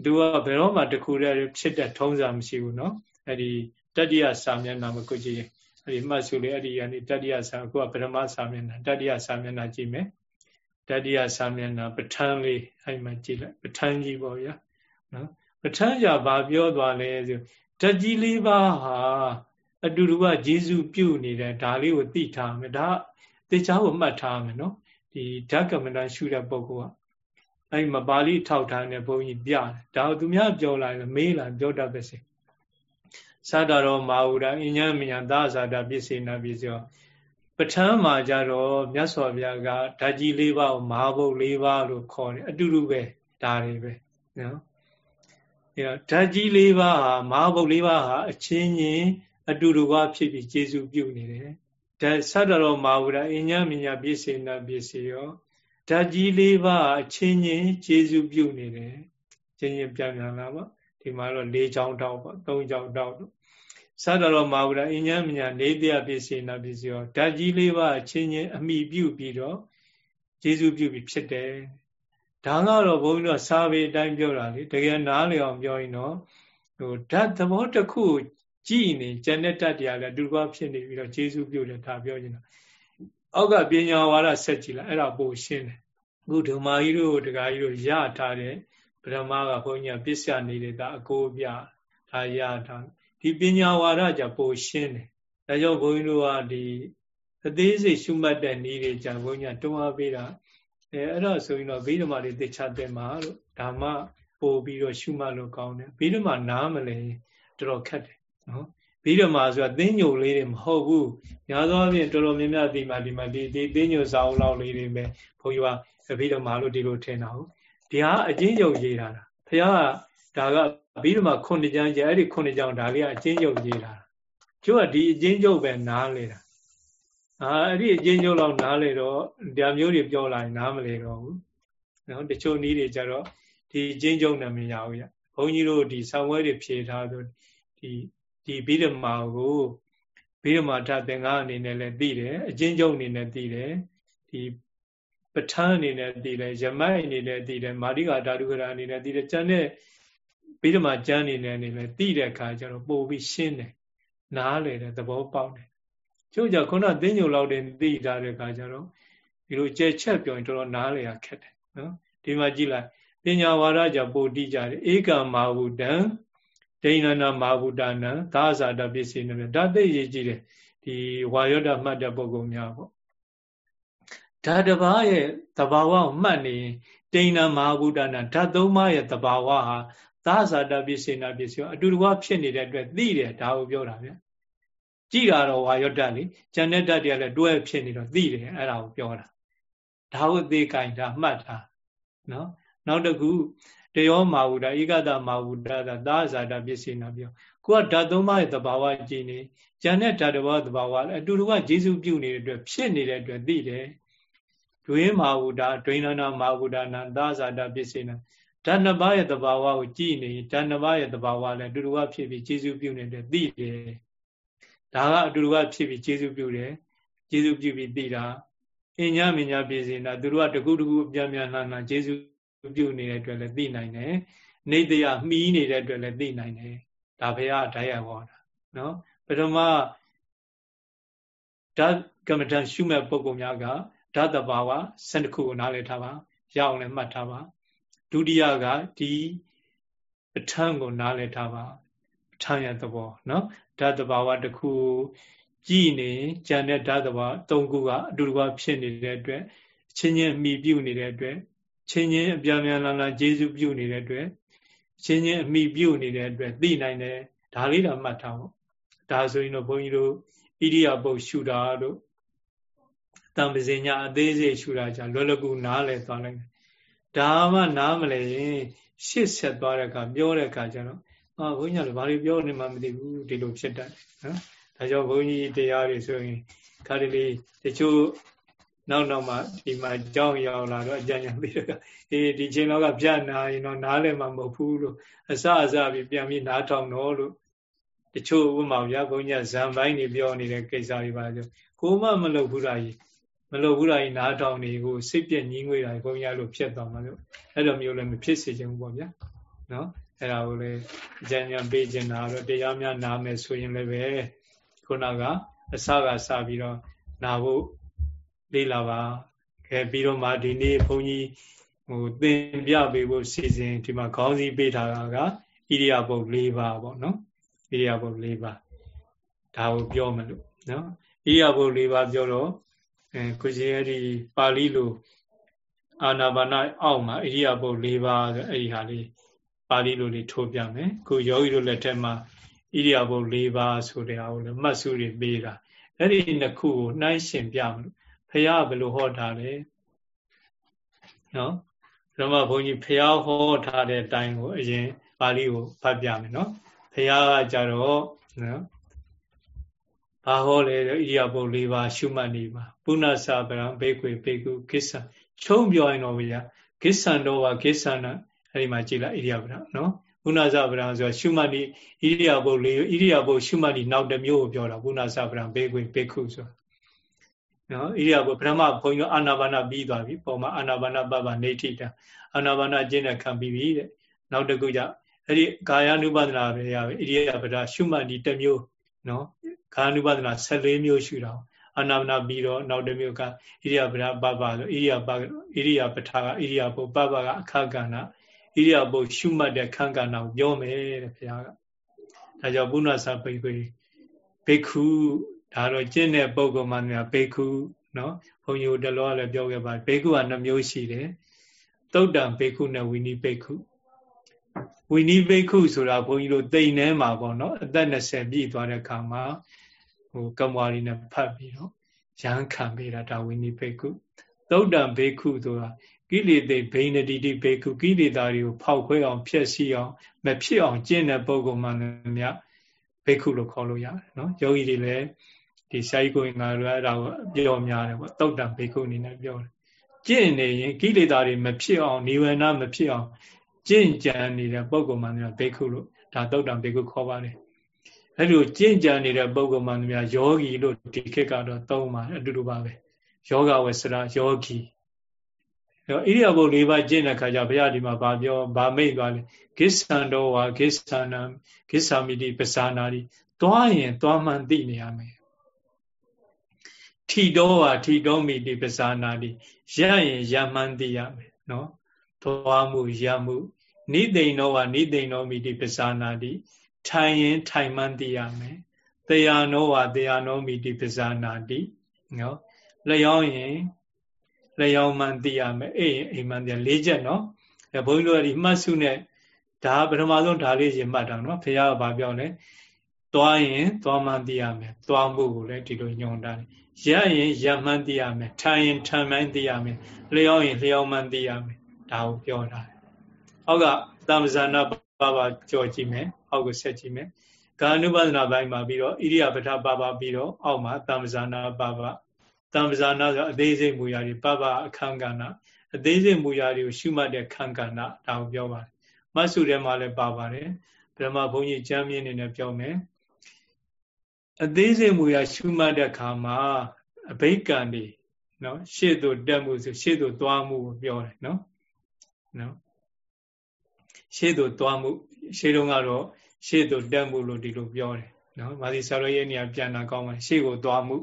[SPEAKER 1] သူကဘယ်တော့မှတခုတည်းဖြစ်တဲ့ထုံးစံမရှိဘူးเนาะအဲ့ဒီတတိယစာမျက်နှာမကိုကြည့်အဲ့ဒီမှတ်စုလေးအဲ့ဒီကနေတတိယစာအခုကပထမစာမျက်နှာတတိယစာမျက်နှာကြည့်မယ်တတိယစာမျက်နှာပဋ္ဌာန်းလေးအဲ့မှာကြည့်လိုက်ပဋ္ဌာန်းကြီးပေါ့ဗျာနော်ပဋ္ဌာန်းじゃဘာပြောသွားလဲဆိုဓာတ်ကြီးလေးပါးဟာအတူတူကဂျေစုပြုတ်နေတယ်ဒါလေးကိုသိထားမယ်ဒါ တေချာကိုမှတ်ထားမယ်နော်ဒီဓာတ်ကမ္မဋ္ဌရှုတဲ့ပုဂ္ဂိုလ်ကအဲ့မပါဠိထောက်ထားတဲ့ဘုန်းကြီးပြတယ်ဒါသူများပြောလာရင်မေးလာပြောတတ်ပါစေသာတာရောမာဟုရာအញ្ញမညာသာဇာတာပစ္စေနာပစ္စယောပဋ္ဌာန်းမှာကြတော့မြတ်စွာဘုရားကဓာကြီး၄ပါးကိုမဟာဘုတ်၄ပါးလို့ခေါ်တယ်အတူတူပဲဒါတွေပဲနော်အဲတော့ဓာကြီး၄ပါးဟာမဟာဘုတ်၄ပါးဟာအချင်းချင်းအတူတူကဖြစ်ပြီးကျေစုပြုနေတယ် ဓာသတ္တရောမာဝရအညမညာပြည့်စေနာပြည့်စေရောဓာကြီးလေးပါအချင်းချင်းကျေစုပြုနေတယ်ချင်းချင်းပြန်ပြန်လာပေါ့ဒီမှာတော့၄ချောင်းတောက်ပေါ့၃ချောင်းတောက်သတ္တရောမာဝရအညမညာနေတရားပြည့်စေနာပြည့်စေရောဓာကြီးလေးပါအချင်းချင်းအမိပြုပြီးတော့ကျေစုပြုပြီးဖြစ်တယ်ဒါကတော့ဘုန်းကြီးတို့စာပေအတိုင်းပြောတာလေတကယ်နားလည်အောင်ပြောရင်တော့ဟိုဓာတ်သဘောတစ်ခုကြ ည်နေကျန်တဲ့တတ်တရားလည်းအတူတူဖြစ်နေပြီးတော့ဂျေစုပြုတယ်ဒါပြောနေတာအောက်ကပညာဝါဒဆက်ကြည့်လိုက်အဲ့ဒါပိုရှင်းတယ်အခုဓမ္မကြီးတို့ဒကာကြီးတို့ရထားတဲ့ဗြဟ္မာကဘုန်းကြီးကပစ္စယနေတဲ့ဒါအကိုပြဒါရထားဒီပညာဝါဒကြပိုရှင်းတယ်ဒါကြောင့်ဘုန်းကြီးတို့ကဒီအသေးစိတ်ရှုမှတ်တဲ့နည်းတွေじゃဘုန်းကြီးကတွန်းအားပေးတာအဲအဲ့တော့ဆိုရင်တော့ဗိဓမာတွေသိချတဲ့မှာလို့ဓမ္မပို့ပြီးတော့ရှုမှတ်လို့ကောင်းတယ်ဗိဓမာနားမလဲတော်တော်ခက်တယ် နော်ပြီးတော့မှဆိုတာသင်းညိုလေးတွေမဟုတ်ဘူးများသောအားဖြင့်တော်တော်များများဒီမှာဒီမှာဒီဒီသင်းညိုစာအုပ်လောက်လေးတွေပဲဘုန်းကြီးကပြီးတော့မှလို့ဒီလိုထင်တာဟုတ်ဒီဟာအချင်းချုပ်ရေးတာဘုရားကဒါကပြီးတော့မှခုနှစ်ကျမ်းကျအဲ့ဒီခုနှစ်ကျမ်းဒါလေးကအချင်းချုပ်ရေးတာကျိုးကဒီအချင်းချုပ်ပဲနားလေတာအာအဲ့ဒီအချင်းချုပ်လောက်နားလေတော့ဒါမျိုးတွေပြောလာရင်နားမလေတော့ဘူးနော်တချို့နည်းတွေကြတော့ဒီအချင်းချုပ်နာမည်ရဘူးရဘုန်းကြီးတို့ဒီဆောင်းဝဲတွေဖြေထားဆိုဒီ ဒီဗိဓမာကိုဗိဓမာထသင်္ကားအနေနဲ့လည်းသိတယ်အချင်းချုပ်အနေနဲ့သိတယ်ဒီပဋ္ဌာန်းအနေနဲ့သိတယ်ယမိုက်အနေနဲ့သိတယ်မာရိကာဓာတုကရာအနေနဲ့သိတယ်ကျန်တဲ့ဗိဓမာကျမ်းအနေနဲ့နေလည်းသိတဲ့အခါကျတော့ပို့ပြီးရှင်းတယ်နားလေတယ်သဘောပေါက်တယ်ကျို့ကြောင့်ခုနသင်္ညိုလောက်တင်သိထားတဲ့အခါကျတော့ဒီလိုကြဲချက်ပြောရင်တော်တော်နားလေရခက်တယ်နော်ဒီမှာကြည့်လိုက်ပညာဝါဒကြောင့်ပို့တိကြတယ်ဧကမာဟုတံ ဒိဏနာမာဗုဒ္ဒနာသာဇာတပစ္စည်းနဲ့ဒါသိရေးကြည့်တယ်ဒီဝါယောဒမှတ်တဲ့ပုဂ္ဂိုလ်များပေါ့ဓာတ်တစ်ပါးရဲ့သဘာဝကိုမှတ်နေဒိဏမာဗုဒ္ဒနာဓာတ်သုံးပါးရဲ့သဘာဝဟာသာဇာတပစ္စည်းနာပစ္စည်းအတူတူဖြစ်နေတဲ့အတွက်သိတယ်ဒါကိုပြောတာဗျကြည့်တာတော့ဝါယောဒလေဉာဏ်နဲ့ဓာတ်တွေကလည်းတွဲဖြစ်နေတော့သိတယ်အဲ့ဒါကိုပြောတာဒါကိုသိကြိုင်တာမှတ်တာနော်နောက်တစ်ခု တယောမာဝုဒဧကတမာဝုဒသာသာဇာတာပစ္စေနာပြောကိုကဓာတ်သုံးပါးရဲ့သဘာဝကြည်နေဉာဏ်နဲ့ဓာတ်တော်သဘာဝအတူတူကဂျေစုပြုနေတဲ့အတွက်ဖြစ်နေတဲ့အတွက်သိတယ်ဒွေမာဝုဒဒွိနနာမာဝုဒနာသာဇာတာပစ္စေနာဓာတ်နှစ်ပါးရဲ့သဘာဝကိုကြည်နေဓာတ်နှစ်ပါးရဲ့သဘာဝလည်းအတူတူကဖြစ်ပြီးဂျေစုပြုနေတဲ့သိတယ်ဒါကအတူတူကဖြစ်ပြီးဂျေစုပြုတယ်ဂျေစုပြုပြီးသိတာအညမညာပစ္စေနာသူတို့ကတကူတကူပြန်ပြန်လှန်လှန်ဂျေစု ပြုနေတဲ့အတွက်လည်းသိနိုင်တယ်နေတရားမှီးနေတဲ့အတွက်လည်းသိနိုင်တယ်ဒါဘုရားဓာတ်ရဟောတာနော်ပထမဓာတ်ကမ္မဋ္ဌာန်းရှုမဲ့ပုံကောင်များကဓာတ်တဘာဝ12ခုကိုနားလည်ထားပါရအောင်လည်းမှတ်ထားပါဒုတိယကဒီပဋ္ဌာန်းကိုနားလည်ထားပါပဋ္ဌာန်းရဲ့သဘောနော်ဓာတ်တဘာဝတစ်ခုကြည်နေကြံတဲ့ဓာတ်တဘာဝ၃ခုကအတူတူဖြစ်နေတဲ့အတွက်အချင်းချင်းအမိပြုနေတဲ့အတွက် ချင်းချင်းအပြန်ပြန်လာလာကျေစုပြုနေတဲ့အတွက်ချင်းချင်းအမိပြုနေတဲ့အတွက်သိနိုင်တယ်ဒါလေးတော့မှတ်ထားဖို့ဒါဆိုရင်တော့ဘုန်းကြီးတို့ဣရိယာပုတ်ရှုတာတို့တံပစင်ညာအသေးစိတ်ရှုတာじゃလွယ်လွယ်ကူနားလဲသွားလိုက်ဒါမှနားမလဲရင်ရှစ်ဆက်သွားတဲ့အခါပြောတဲ့အခါကျတော့အာဘုန်းကြီးကလည်းဘာလို့ပြောနေမှမသိဘူးဒီလိုဖြစ်တတ်တယ်နော်ဒါကြောင့်ဘုန်းကြီးတရားတွေဆိုရင်ခါတလေတချို့ နောက်နောက်မှဒီမှာကြောင်းရောက်လာတော့အကြံဉာဏ်ပေးတော့အေးဒီချိန်တော့ကပြနာရင်တော့နားလည်းမမဟုတ်ဘူးလို့အစအစပြီးပြန်ပြီးနားထောင်တော့လို့တချို့ဥပမာဗျာဘုန်းကြီးဇံပိုင်းနေပြောနေတဲ့ကိစ္စတွေပါဆိုကိုမမလုပ်ဘူးလားကြီးမလုပ်ဘူးလားကြီးနားထောင်နေကိုစိတ်ပြက်ညင်းငွေတာဘုန်းကြီးလို့ဖြစ်သွားမှာလို့အဲ့လိုမျိုးလည်းမဖြစ်စေချင်ဘူးပေါ့ဗျာနော်အဲ့ဒါကိုလည်းအကြံဉာဏ်ပေးချင်တာတော့တရားများနားမယ်ဆိုရင်လည်းပဲခုနကအစကစပြီးတော့နာဖို့ လေ့လာပါခဲပြီးတော့မှဒီနေ့ဘုန်းကြီးဟိုသင်ပြပေးဖို့စီစဉ်ဒီမှာခေါင်းစည်းပေးထားတာကဣရိယာပုတ်၄ပါးပေါ့နော်ဣရိယာပုတ်၄ပါးဒါကိုပြောမလို့နော်ဣရိယာပုတ်၄ပါးပြောတော့အဲကိုကြီးအဲ့ဒီပါဠိလိုအာနာပါနအောက်မှာဣရိယာပုတ်၄ပါးဆိုအဲ့ဒီဟာလေးပါဠိလိုလေးထိုးပြမယ်ကိုယောဂီတို့လက်ထက်မှာဣရိယာပုတ်၄ပါးဆိုတဲ့ဟာကိုလည်းမှတ်စုတွေပေးတာအဲ့ဒီနှစ်ခုကိုနှိုင်းရှင်ပြမလို့ ဖះဘယ်လိုဟောထားလဲနော်ဓမ္မဘုန်းကြီးဖះဟောထားတဲ့အတိုင်းကိုအရင်ပါဠိကိုဖတ်ပြမယ်နော်ဖះကကြတော့နော်ဘာဟောလဲဣရိယာပုတ်၄ပါးရှုမှတ်နေပါပုဏ္ဏစာပရံဘေကွေဘေကုကိစ္စချုံပြောရင်တော့ဗျာကိစ္စံတော့ပါကိစ္စံနာအဲ့ဒီမှာကြည်လိုက်ဣရိယာပရနော်ပုဏ္ဏစာပရံဆိုရှုမှတ်ဒီဣရိယာပုတ်လေးဣရိယာပုတ်ရှုမှတ်ဒီနောက်တစ်မျိုးကိုပြောတာပုဏ္ဏစာပရံဘေကွေဘေကုဆို နော်ဣရိယာပုပထမဘုန်းကြီးအာနာပါနာပြီးသွားပြီပုံမှာအာနာပါနာပပနေဋိတအာနာပါနာကျင့်တဲ့ခံပြီးပြီတဲ့နောက်တစ်ခုကျအဲ့ဒီကာယ ानु ပဒနာပဲရပဲဣရိယာပဒရှုမှတ်ဒီတစ်မျိုးနော်ကာယ ानु ပဒနာ14မျိုးရှုတာအာနာပါနာပြီးတော့နောက်တစ်မျိုးကဣရိယာပဒပပဆိုဣရိယာပဣရိယာပထာကဣရိယာပုပပကအခကဏဣရိယာပုရှုမှတ်တဲ့ခန္ကဏကိုပြောမယ်တဲ့ဘုရားကဒါကြောင့်ဘုနာစာပိတ်ပိဘိက္ခု ဒါတော့ကျင့်တဲ့ပုဂ္ဂိုလ်မှများဘေကုနော်ဘုန်းကြီးတို့တလောကလည်းပြောခဲ့ပါဘေကုကနှမျိုးရှိတယ်သုတ်တံဘေကုနဲ့ဝီနိဘေကုဝီနိဘေကုဆိုတာဘုန်းကြီးတို့တိမ်ထဲမှာပေါ့နော်အသက်20ပြည့်သွားတဲ့ခါမှာဟိုကမ္ဝါရီနဲ့ဖတ်ပြီးတော့ရန်ခံပေးတာဒါဝီနိဘေကုသုတ်တံဘေကုဆိုတာကိလေသေဘိနတိတိဘေကုကိလေသာတွေကိုဖောက်ခွဲအောင်ဖျက်ဆီးအောင်မဖြစ်အောင်ကျင့်တဲ့ပုဂ္ဂိုလ်မှများဘေကုလို့ခေါ်လို့ရတယ်နော်ယောဂီတွေလည်း ဒီဆရာကြီးကိုငါတို့အဲ့ဒါကိုပြောများတယ်ပေါ့တုတ်တံဘေကုအနေနဲ့ပြောတယ်ကျင့်နေရင်ကိလေသာတွေမဖြစ်အောင်နိဝရဏမဖြစ်အောင်ကျင့်ကြံနေတဲ့ပုဂ္ဂိုလ်မှန်များဘေကုလို့ဒါတုတ်တံဘေကုခေါ်ပါတယ်အဲ့လိုကျင့်ကြံနေတဲ့ပုဂ္ဂိုလ်မှန်များယောဂီလို့ဒီခေတ်ကတော့သုံးပါတယ်အတူတူပါပဲယောဂဝေစရာယောဂီဣရိယာပုတ်၄ပါးကျင့်တဲ့ခါကျဘုရားဒီမှာဗာပြောဗာမိတ်သွားလေဂစ္ဆန္တောဝါဂစ္ဆန္နဂစ္ဆာမိတိပဇာနာတိသွားရင်သွားမှန်သိနေရမယ် ထီတော်ဟာထီတော်မိတိပဇာနာတိရရင်ရမှန်းသိရမယ်နော်သွားမှုရမှုနိသိဏောဟာနိသိဏောမိတိပဇာနာတိထိုင်ရင်ထိုင်မှန်းသိရမယ်တရားနောဟာတရားနောမိတိပဇာနာတိနော်လျောင်းရင်လျောင်းမှန်းသိရမယ်အေးရင်အိမ်မှန်းသိလေးချက်နော်အဲဘုန်းကြီးတို့ကဒီမှတ်စုနဲ့ဒါပထမဆုံးဒါလေးရင်မှတ်တာနော်ဖခင်ကဘာပြောလဲသွားရင်သွားမှန်းသိရမယ်သွားမှုကိုလည်းဒီလိုညွှန်တာ ရရင်ရမှန်းသိရမယ်ထိုင်ရင်ထိုင်မှန်းသိရမယ်လျောင်းရင်လျောင်းမှန်းသိရမယ်ဒါကိုပြောတာအောက်ကတမ္ပဇာနာပါပါကြော်ကြည့်မယ်အောက်ကိုဆက်ကြည့်မယ်ကာနုပဒနာပိုင်းမှာပြီးတော့ဣရိယာပထပါပါပြီးတော့အောက်မှာတမ္ပဇာနာပါပါတမ္ပဇာနာဆိုအသေးစိတ်မူရာတွေပပအခန်းကဏ္ဍအသေးစိတ်မူရာတွေကိုရှုမှတ်တဲ့ခန်းကဏ္ဍဒါကိုပြောပါတယ်မတ်စုထဲမှာလည်းပါပါတယ်ဗြဟ္မဘုန်းကြီးကျမ်းမြင့်နေနဲ့ပြောမယ် အသေးစိတ်မူရာရှုမှတ်တဲ့ခါမှာအဘိက္ခံတွေနော်ရှေ့သို့တက်မှုဆိုရှေ့သို့သွားမှုကိုပြောတယ်နော်နော်ရှေ့သို့သွားမှုရှေ့တုန်းကတော့ရှေ့သို့တက်မှုလို့ဒီလိုပြောတယ်နော်မာသီဆရာတော်ရဲ့နေရာပြန်တာကောင်းပါရှေ့ကိုသွားမှု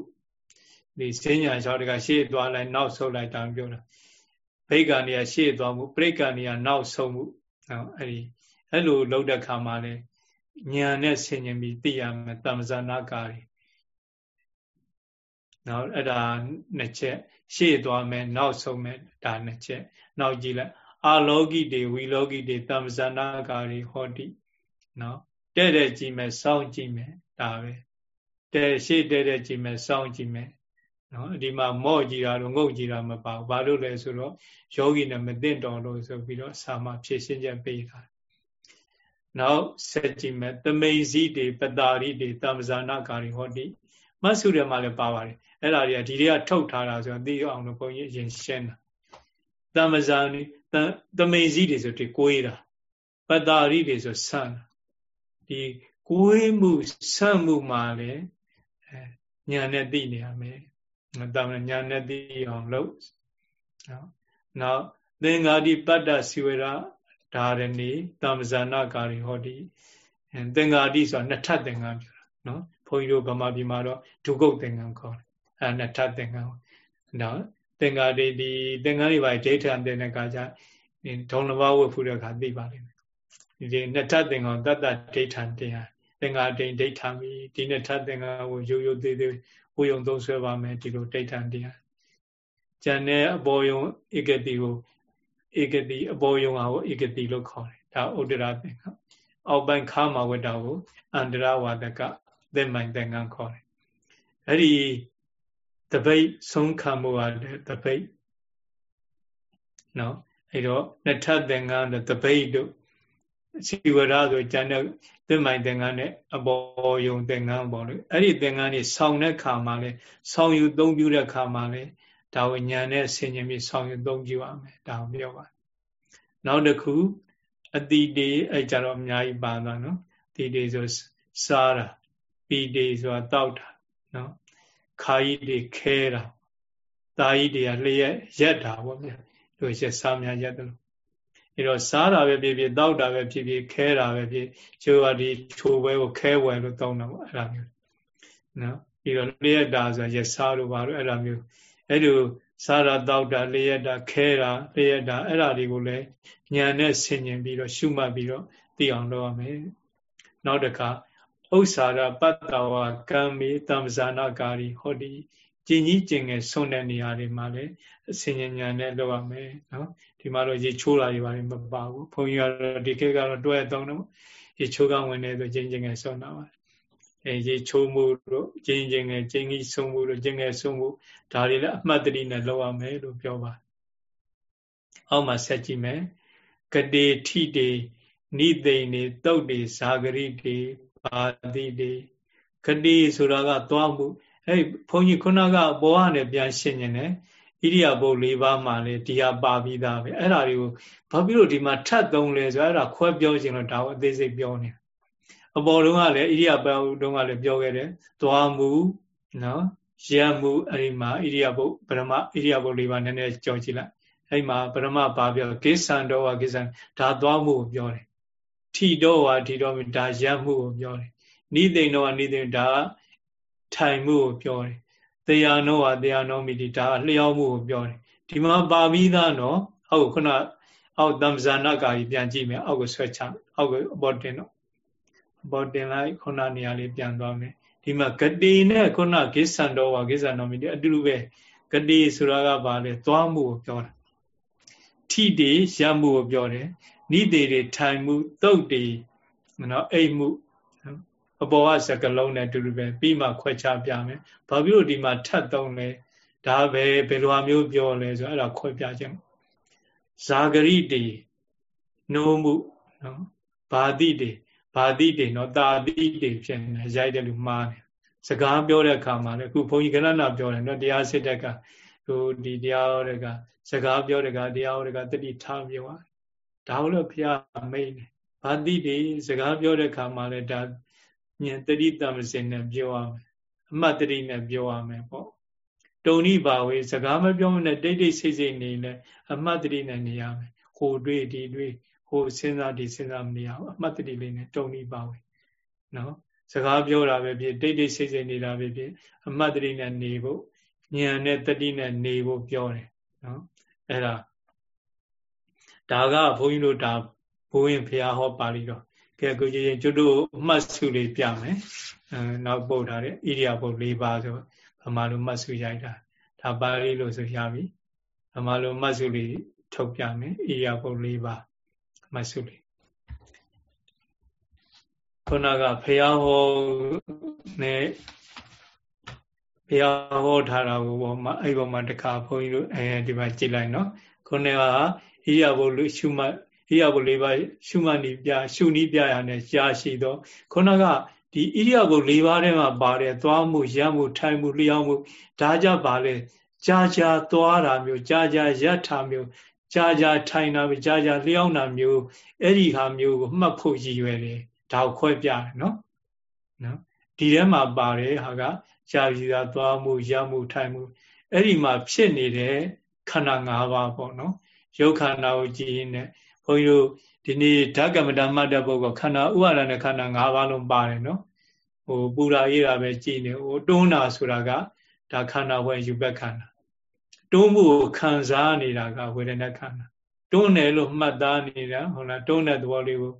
[SPEAKER 1] ဒီစဉ္ညာချောတကရှေ့သွားလိုက်နောက်ဆုတ်လိုက်တာပြောတာဘိက္ခံတွေကရှေ့သွားမှုပြိက္ခံတွေကနောက်ဆုံးမှုနော်အဲ့ဒီအဲ့လိုလောက်တဲ့ခါမှာလေညာ နဲ့ဆင်ញင်ပြီးသိရမယ်တမ္ပဇာနာကာရီနော်အဲ့ဒါနှစ်ချက်ရှေ့သွားမယ်နောက်ဆုံးမယ်ဒါနှစ်ချက်နောက်ကြည့်လိုက်အာလောကိတေဝီလောကိတေတမ္ပဇာနာကာရီဟောတိနော်တဲ့တဲ့ကြည့်မယ်စောင့်ကြည့်မယ်ဒါပဲတဲ့ရှေ့တဲ့တဲ့ကြည့်မယ်စောင့်ကြည့်မယ်နော်ဒီမှာမော့ကြည့်တာတော့ငုတ်ကြည့်တာမပါဘူးဘာလို့လဲဆိုတော့ယောဂီနဲ့မသိတော်လို့ဆိုပြီးတော့စာမဖြည့်ရှင်းချက်ပေးတာ နောက်ဆက်ကြည့်မယ်တမိန်စီတေပတာရိတေတမ္ပဇာနာကာရီဟောတိမဆုရမှာလည်းပါပါတယ်အဲ့ဒါတွေကဒီတွေကထုတ်ထားတာဆိုတော့သိအောင်လို့ဘုန်းကြီးအရင်ရှင်းတာတမ္ပဇာနိတမိန်စီတွေဆိုဒီကိုးတာပတာရိတွေဆိုဆန့်ဒီကိုးမှုဆန့်မှုမှာလည်းညာနဲ့သိနေရမယ်တမညာနဲ့သိအောင်လုပ်နော်နောက်သင်္ဃာတိပတ္တစီဝရ ဓာရဏီတမ္ပဇာနာကာရီဟောတိသင်္ဃာတိဆိုတာနှစ်ထပ်သင်္ကန်းပြောတာနော်ဘုန်းကြီးတို့ဗမာပြည်မှာတော့ဒုက္ကုတ်သင်္ကန်းခေါ်တယ်အဲနှစ်ထပ်သင်္ကန်းနော်သင်္ဃာတိဒီသင်္ကန်းတွေပါဒိဋ္ဌံတဲ့ကကြဒုံလဘဝတ်ဖူးတဲ့အခါသိပါလိမ့်မယ်ဒီနှစ်ထပ်သင်္ကန်းတတ္တဒိဋ္ဌံတင်ရသင်္ဃာတိဒိဋ္ဌံပြီဒီနှစ်ထပ်သင်္ကန်းကိုရိုးရိုးသေးသေးဝေယုံသုံးဆွဲပါမယ်ဒီလိုဒိဋ္ဌံတင်ရကျန်တဲ့အပေါ်ယုံဧကတိကို ဧကတိအပေါ်ယုံဟာကိုဧကတိလို့ခေါ်တယ်ဒါဥဒ္ဒရာသင်္ကန်းအောက်ပိုင်းခါမဝတ္တကိုအန္တရဝါဒကသင်္မိုင်သင်္ကန်းခေါ်တယ်အဲ့ဒီတပိတ်ဆုံးခံမှုဟာတပိတ်နော်အဲ့တော့နှစ်ထပ်သင်္ကန်းတပိတ်တို့စီဝရဆိုကျန်တဲ့သင်္မိုင်သင်္ကန်းနဲ့အပေါ်ယုံသင်္ကန်းပေါ့လေအဲ့ဒီသင်္ကန်းนี่ဆောင်းတဲ့ခါမှာလဲဆောင်းယူသုံးပြုတဲ့ခါမှာလဲ ဒါဝညာနဲ့ဆင်ញင်ပြီးဆောင်းယူသုံးပြုရမယ်ဒါကိုပြောပါနောက်တစ်ခုအတိတေအဲ့ကြတော့အများကြီးပါသွားနော်တိတေဆိုစားတာပီတေဆိုတာတောက်တာနော်ခါကြီးတွေခဲတာတာကြီးတွေကလျက်ရက်တာပေါ့ဗျာတို့ရက်စားများရက်တယ်လို့အဲတော့စားတာပဲဖြစ်ဖြစ်တောက်တာပဲဖြစ်ဖြစ်ခဲတာပဲဖြစ်ကျိုးကဒီချိုးပွဲကိုခဲဝယ်လို့တောင်းတာပေါ့အဲ့လိုမျိုးနော်ပြီးတော့လျက်တာဆိုတာရက်စားလို့ပါလို့အဲ့လိုမျိုး အဲ့လိုစားတာတောက်တာလျက်တာခဲတာလျက်တာအဲ့ဒါတွေကိုလည်းဉာဏ်နဲ့ဆင်ញင်ပြီးတော့ရှုမှတ်ပြီးတော့သိအောင်လုပ်ရမယ်နောက်တစ်ခါဥစ္စာရပတ္တဝါကံမေတမ္ပဇာနာကာရီဟောဒီကျင်ကြီးကျင်ငယ်ဆုံးတဲ့နေရာတွေမှာလည်းအစဉ္ညာနဲ့လုပ်ရမယ်နော်ဒီမှာတော့ရေချိုးလာတွေပါတယ်မပါဘူးဘုန်းကြီးကတော့ဒီခေတ်ကတော့တွဲသုံးတော့ရေချိုးကဝင်နေဆိုကျင်ကျင်ငယ်ဆုံးတာပါ အဲရေချိုးမှုတို့ကျင်ကျင်ငယ်ကျင်ကြီးဆုံးမှုတို့ကျင်ငယ်ဆုံးမှုဒါတွေလည်းအမှတ်တရနဲ့လုပ်ရမယ်လို့ပြောပါအောက်မှာဆက်ကြည့်မယ်ကတိထိတေနိသိနေတုတ်တေဇာဂရိတေပါတိတေခတိဆိုတာကသွားမှုအဲ့ဘုန်းကြီးခုနကဘောကနေပြန်ရှင်းနေတယ်ဣရိယာပုတ်၄ပါးမှလည်းဒီဟာပါပြီးသားပဲအဲ့ဒါတွေကိုဘာဖြစ်လို့ဒီမှာထပ်သုံးလဲဆိုအဲ့ဒါခွဲပြောခြင်းလို့ဒါကိုအသေးစိတ်ပြောနေ အပေါ်တုန်းကလည်းဣရိယာပုတ်တုန်းကလည်းပြောခဲ့တယ်သွားမှုနော်ရက်မှုအဲ့ဒီမှာဣရိယာပုတ်ပရမဣရိယာပုတ်၄ပါးနည်းနည်းကြော်ကြည့်လိုက်အဲ့မှာပရမပါပြောကိစ္ဆံတော်ဝကိစ္ဆံဒါသွားမှုကိုပြောတယ်ထီတော့ဝါထီတော့ဒါရက်မှုကိုပြောတယ်နိသိန်တော့နိသိန်ဒါထိုင်မှုကိုပြောတယ်တရားနောဝတရားနောမိတိဒါလျှောက်မှုကိုပြောတယ်ဒီမှာပါပြီးသားနော်အောက်ခုနအောက်တမ္ပဇာနာကာကြီးပြန်ကြည့်မယ်အောက်ကိုဆွဲချအောက်ကိုအပေါ်တင်တော့အ ပေါ်တင်လိုက်ခုနနေရာလေးပြန်သွားမယ်ဒီမှာဂတိနဲ့ခုနကိစ္ဆန္တောဝကိစ္ဆန္တောမိတိအတူတူပဲဂတိဆိုတာကဘာလဲသွားမှုကိုပြောတာထိတေရမှုကိုပြောတယ်နိတေတွေထိုင်မှုတုတ်တေနော်အိတ်မှုအပေါ်ကစကလုံးနဲ့တူတူပဲပြီးမှခွဲခြားပြမယ်ဘာဖြစ်လို့ဒီမှာထပ်သုံးလဲဒါပဲဘယ်လိုမျိုးပြောလဲဆိုအဲ့ဒါခွဲပြခြင်းဇာဂရိတေနိုးမှုနော်ဘာတိတေ ဘာတိတေနော်တာတိတေဖြစ်နေရိုက်တယ်လို့မှားတယ်စကားပြောတဲ့အခါမှာလည်းအခုဘုန်းကြီးကဏ္ဍပြောတယ်နော်တရားစစ်တဲ့ကဟိုဒီတရားဟောတဲ့ကစကားပြောတဲ့ကတရားဟောတဲ့ကတတိထားပြောတာဒါလို့ဘုရားမိတ်တယ်ဘာတိတေစကားပြောတဲ့အခါမှာလည်းဒါဉာဏ်တတိတမစင်နဲ့ပြောရမယ်အမှတ်တတိနဲ့ပြောရမယ်ပေါ့တုံဏိပါဝေစကားမပြောမနဲ့တိတ်တိတ်ဆိတ်ဆိတ်နေလဲအမှတ်တတိနဲ့နေရမယ်ဟိုတွေးဒီတွေး ဟိုစဉ်းစားဒီစဉ်းစားမနေရဘူးအမှတ်တတိလေးနဲ့တုံဏိပါဝေနော်စကားပြောတာပဲဖြစ်တိတ်တိတ်ဆိတ်ဆိတ်နေတာပဲဖြစ်အမှတ်တတိနဲ့နေဖို့ဉာဏ်နဲ့တတိနဲ့နေဖို့ပြောတယ်နော်အဲ့ဒါဒါကဘုန်းကြီးတို့ဒါဘုရင်ဖရာဟောပါဠိတော်ကဲကိုကြီးရင်ကျွတ်တို့အမှတ်စုလေးပြမယ်အဲနောက်ပုတ်ထားတဲ့ဣရိယာပုတ်၄ပါးဆိုဘာဗမာလိုမှတ်စုရိုက်တာဒါပါဠိလိုဆိုရပြီဗမာလိုမှတ်စုလေးထုတ်ပြမယ်ဣရိယာပုတ်၄ပါး မှတ်စုလေးခုနကဖះဟောနဲ့ဘုရားဟောထားတာကိုပေါ်မှာအဲ့ပေါ်မှာတခါဘုန်းကြီးတို့အဲဒီမှာကြည့်လိုက်နော်ခုနကဣရိယာပုတ်လို့ရှုမှတ်ဣရိယာပုတ်၄ပါးရှုမှတ်နေပြရှုနည်းပြရနဲ့ရှားရှိတော့ခုနကဒီဣရိယာပုတ်၄ပါးထဲမှာပါတယ်သွားမှုရမှုထိုင်မှုလျှောက်မှုဒါကြပါလေကြာကြာသွားတာမျိုးကြာကြာရက်တာမျိုး ကြာကြာထိုင်တာမျိုးကြာကြာလျှောက်တာမျိုးအဲ့ဒီဟာမျိုးကိုမှတ်ဖို့ရည်ရွယ်တယ်ဒါကိုခွဲပြတယ်နော်နော်ဒီထဲမှာပါတယ်ဟာကကြာပြီသာသွားမှုရမှုထိုင်မှုအဲ့ဒီမှာဖြစ်နေတဲ့ခန္ဓာ၅ပါးပေါ့နော်ရုပ်ခန္ဓာကိုကြည့်ရင်လည်းဘုန်းကြီးတို့ဒီနေ့ဓကမတမှတ်တဲ့ပုဂ္ဂိုလ်ခန္ဓာဥပါဒနဲ့ခန္ဓာ၅ပါးလုံးပါတယ်နော်ဟိုပူရာအေးတာပဲကြည်နေဟိုတွန်းတာဆိုတာကဒါခန္ဓာဝယ်ယူဘက်ခန္ဓာ တွန်းမှုကိုခံစားနေတာကဝေဒနာခန္ဓာတွန်းတယ်လို့မှတ်သားနေတာဟုတ်လားတွန်းတဲ့သဘောလေးကို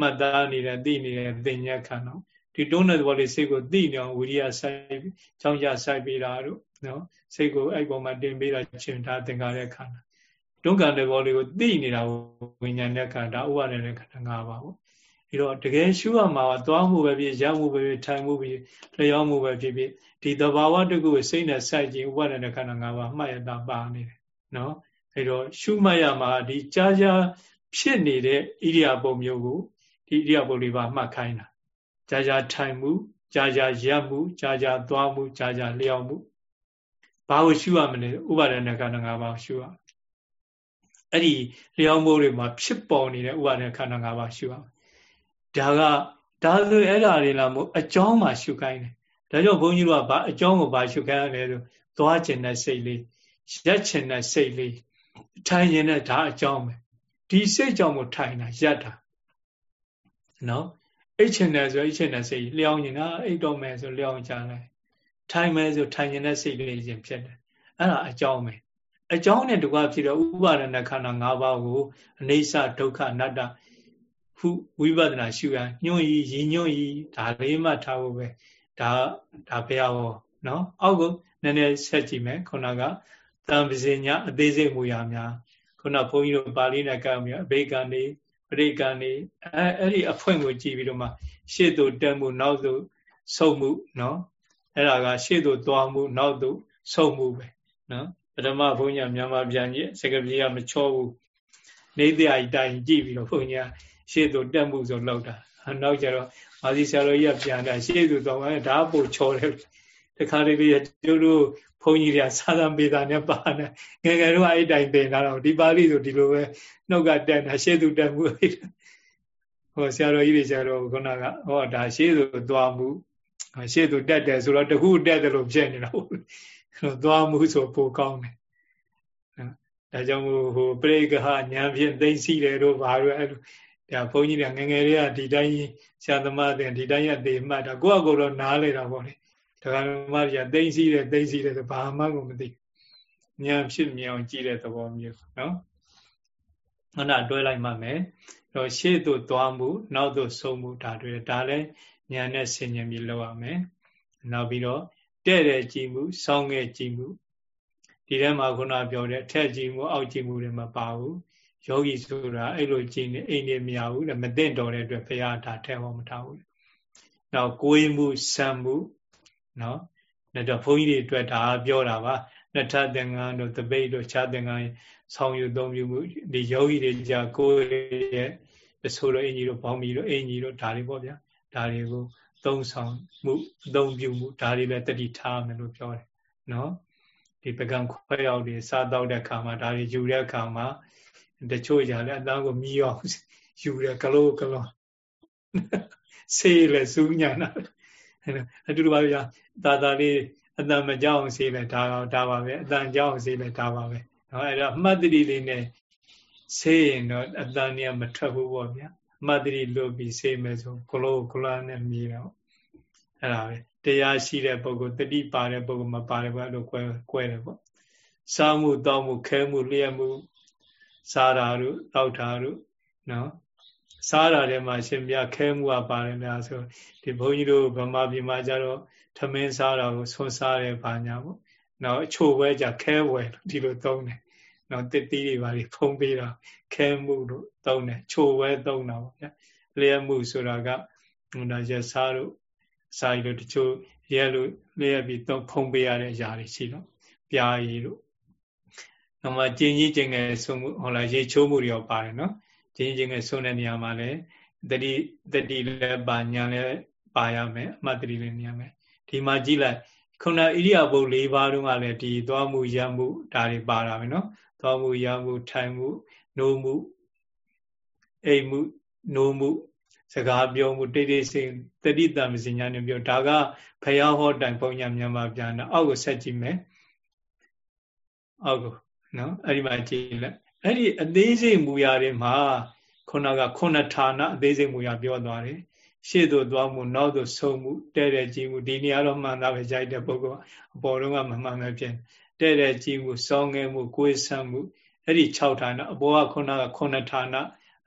[SPEAKER 1] မှတ်သားနေတဲ့သိနေတဲ့သင်ညာခန္ဓာဒီတွန်းတဲ့သဘောလေးစိတ်ကိုသိနေအောင်ဝိရိယစိုက်ချောင်းကြစိုက်ပေးတာတို့နော်စိတ်ကိုအဲ့ပုံမှာတင်ပေးတာချင်းဒါသင်္ကာရခန္ဓာတွန်းကန်တဲ့ဘောလေးကိုသိနေတာကိုဝိညာဉ်နဲ့ခန္ဓာဥပါဒနဲ့ခန္ဓာ၅ပါးပေါ့ပြီးတော့တကယ်ရှုရမှာကသွားမှုပဲဖြစ်ရမှုပဲဖြစ်ထိုင်မှုပဲလျောမှုပဲဖြစ်ဖြစ် ဒီသဘာဝတခုကိုစိတ်နဲ့စိုက်ခြင်းဥပါဒနဲ့ခန္ဓာ၅ပါးမှတ်ရတာပါနေတယ်နော်အဲတော့ရှုမှတ်ရမှာဒီကြာကြာဖြစ်နေတဲ့ဣရိယာပုမျိုးကိုဒီဣရိယာပုလေးပါမှတ်ခိုင်းတာကြာကြာထိုင်မှုကြာကြာရပ်မှုကြာကြာသွားမှုကြာကြာလျောမှုဘာကိုရှုရမလဲဥပါဒနဲ့ခန္ဓာ၅ပါးရှုရအဲ့ဒီလျောမှုတွေမှာဖြစ်ပေါ်နေတဲ့ဥပါဒနဲ့ခန္ဓာ၅ပါးရှုရဒါကဒါဆိုအဲ့ဒါတွေလားမို့အကြောင်းမှရှုခိုင်းတယ် ဒါကြောင့်ဘုန်းကြီးတို့ကဘာအကြောင်းကိုဘာရှုခိုင်းရလဲဆိုသွားခြင်းတဲ့စိတ်လေးရက်ခြင်းတဲ့စိတ်လေးထိုင်ခြင်းတဲ့ဒါအကြောင်းပဲဒီစိတ်ကြောင့်ကိုထိုင်တာရက်တာနော်အိတ်ချင်တယ်ဆိုအိတ်ချင်တဲ့စိတ်လျောင်းနေတာအိတ်တော့မယ်ဆိုလျောင်းကြတယ်ထိုင်မယ်ဆိုထိုင်နေတဲ့စိတ်လေးချင်းဖြစ်တယ်အဲ့ဒါအကြောင်းပဲအကြောင်းနဲ့တကွာဖြစ်တော့ဥပါဒณะခန္ဓာ၅ပါးကိုအနေဆဒုက္ခအနတ္တဟုဝိပဿနာရှုရညွန့်ဤရည်ညွန့်ဤဒါလေးမှထားဖို့ပဲ ဒါဒါဘုရားဟောနော်အောက်ကနည်းနည်းဆက်ကြည့်မယ်ခုနကတံပစဉ္ညာအသေးစိတ်မူရများခုနဘုန်းကြီးတို့ပါဠိနဲ့ကပ်ပြီးအဘိကံနေပရိကံနေအဲအဲ့ဒီအဖွင့်ကိုကြည့်ပြီးတော့မှရှေ့သို့တက်မှုနောက်သို့ဆုတ်မှုနော်အဲ့ဒါကရှေ့သို့သွားမှုနောက်သို့ဆုတ်မှုပဲနော်ပထမဘုန်းကြီးမြန်မာပြန်ကြီးစကပြေကမချောဘူးနေတရားကြီးတိုင်ကြည့်ပြီးတော့ဘုန်းကြီးရှေ့သို့တက်မှုဆိုလောက်တာနောက်ကျတော့ မာသီဆရာတော်ကြီးကပြန်တာရှေ့သို့သွားမှဒါပို့ချောတယ်တခါတလေတို့တို့ဘုန်းကြီးတွေကသာသမေတာနဲ့ပါနေငယ်ငယ်တော့အဲ့တိုင်သင်တာတော့ဒီပါဠိဆိုဒီလိုပဲနှုတ်ကတက်တာရှေ့သူတက်မှုဟောဆရာတော်ကြီးတွေဆရာတော်ခုနကဟောဒါရှေ့သူသွားမှုရှေ့သူတက်တယ်ဆိုတော့တခုတက်တယ်လို့ဖြစ်နေတာဟုတ်သွားမှုဆိုပိုကောင်းတယ်ဒါကြောင့်မို့ဟိုပရိကဟဉာဏ်ဖြင့်သိသိတယ်တို့ဘာလို့အဲ့လို ဒါဘုန်းကြီးတွေကငငယ်တွေကဒီတိုင်းဆရာသမားတွေဒီတိုင်းရသေးမှတ်တာကိုယ့်အကူတော့နားလေတာပေါ့လေဒကာမကြီးကသိသိတယ်သိသိတယ်ဆိုဘာမှကိုမသိဉာဏ်ဖြစ်မြင်အောင်ကြည့်တဲ့သဘောမျိုးနော်ခဏတွဲလိုက်မှမယ်တော့ရှေ့သို့သွားမှုနောက်သို့ဆုံးမှုဒါတွေဒါလည်းဉာဏ်နဲ့ဆင်ញင်ပြီးလုပ်ရမယ်နောက်ပြီးတော့တဲ့တဲ့ကြည်မှုစောင်းငယ်ကြည်မှုဒီထဲမှာခုနပြောတဲ့ထက်ကြည်မှုအောက်ကြည်မှုတွေမပါဘူး ယောဂီဆိုတာအဲ့လိုကြည်နေအိမ်နေမရဘူးတဲ့မသိတော်တဲ့အတွက်ဘုရားဒါထဲဟောမထားဘူးနောက်ကိုယ်မှုစံမှုနော်ဒါတော့ဘုန်းကြီးတွေအတွက်ဒါပြောတာပါနှစ်ထသင်္ကန်းတို့တပိတ်တို့ခြားသင်္ကန်းဆောင်ယူသုံးပြုမှုဒီယောဂီတွေကြာကိုယ်ရဲ့အဆိုလိုအင်ကြီးတို့ဘောင်းမီတို့အင်ကြီးတို့ဒါတွေပေါ့ဗျာဒါတွေကိုသုံးဆောင်မှုအသုံးပြုမှုဒါတွေလည်းတတိထားမယ်လို့ပြောတယ်နော်ဒီပကံခွဲရောက်တွေစားတော့တဲ့ခါမှာဒါတွေယူတဲ့ခါမှာ တချို့ကြလည်းအတန်းကိုမြည်အောင်ယူတယ်ကလို့ကလို့ဆေးလည်းစူးညာနာအတူတူပါဗျာသာသာလေးအတန်မကြောက်ဆေးလဲဒါဒါပါပဲအတန်ကြောက်ဆေးလဲဒါပါပဲနော်အဲ့တော့အမှတ်တရလေးနဲ့ဆေးရင်တော့အတန်เนี่ยမထွက်ဘူးပေါ့ဗျာအမှတ်တရလွတ်ပြီးဆေးမယ်ဆိုကလောကလာနဲ့မြည်တော့အဲ့ဒါပဲတရားရှိတဲ့ပုဂ္ဂိုလ်တတိပါတဲ့ပုဂ္ဂိုလ်မပါတဲ့ဘက်လို့ကွဲကွဲတယ်ပေါ့စားမှုတောင်းမှုခဲမှုလျက်မှု စားတာတို့တောက်တာတို့နော်စားတာထဲမှာရှင်ပြခဲမှုကပါတယ်များဆိုဒီဘုန်းကြီးတို့ဗမာပြည်မှာကျတော့ထမင်းစားတာကိုဆွန်းစားတယ်ဘာညာပေါ့နောက်အချို့ပဲကြခဲဝယ်ဒီလိုသုံးတယ်နော်တစ်တီးတွေပါလေဖုံးပေးတာခဲမှုတို့သုံးတယ်ချိုပဲသုံးတာပေါ့ဗျာလျက်မှုဆိုတာကဟိုဒါရစားတို့စာရီတို့တချို့ရဲလို့လျက်ပြီးသုံးဖုံးပေးရတဲ့အရာတွေရှိတော့ပြာရည်တို့ နောက်မှကျင်းကြီးကျင်းငယ်ဆုံးမှုဟောလာရေချိုးမှုတွေရောပါတယ်နော်ကျင်းကြီးငယ်ဆုံးတဲ့နေရာမှာလည်းတတိတတိလည်းပါညာလည်းပါရမယ်အမှတ်တတိလည်းနေရမယ်ဒီမှာကြည့်လိုက်ခုနဣရိယာပုတ်၄ပါးတုန်းကလည်းဒီသွားမှုရမှုဒါတွေပါတာပဲနော်သွားမှုရမှုထိုင်မှုနိုးမှုအိမ်မှုနိုးမှုစကားပြောမှုတိတ်တိတ်စိတ်တတိတမစညာနဲ့ပြောဒါကဖယားဟောတိုင်ပုံညာမြန်မာပြန်တာအောက်ကိုဆက်ကြည့်မယ်အောက်ကို နော်အဲ့ဒီမှာကြည့်လိုက်အဲ့ဒီအသေးစိတ်မူရာတွေမှာခုနကခုနဌာနအသေးစိတ်မူရာပြောသွားတယ်ရှေ့သို့သွားမှုနောက်သို့ဆုံးမှုတဲ့တဲ့ကြည့်မှုဒီနေရာတော့မှန်တာပဲကြိုက်တဲ့ပုဂ္ဂိုလ်အပေါ်တော့ကမမှန်ပဲဖြစ်တဲ့တဲ့ကြည့်မှုစောင်းငယ်မှုကိုယ်ဆံမှုအဲ့ဒီ6ဌာနအပေါ်ကခုနကခုနဌာန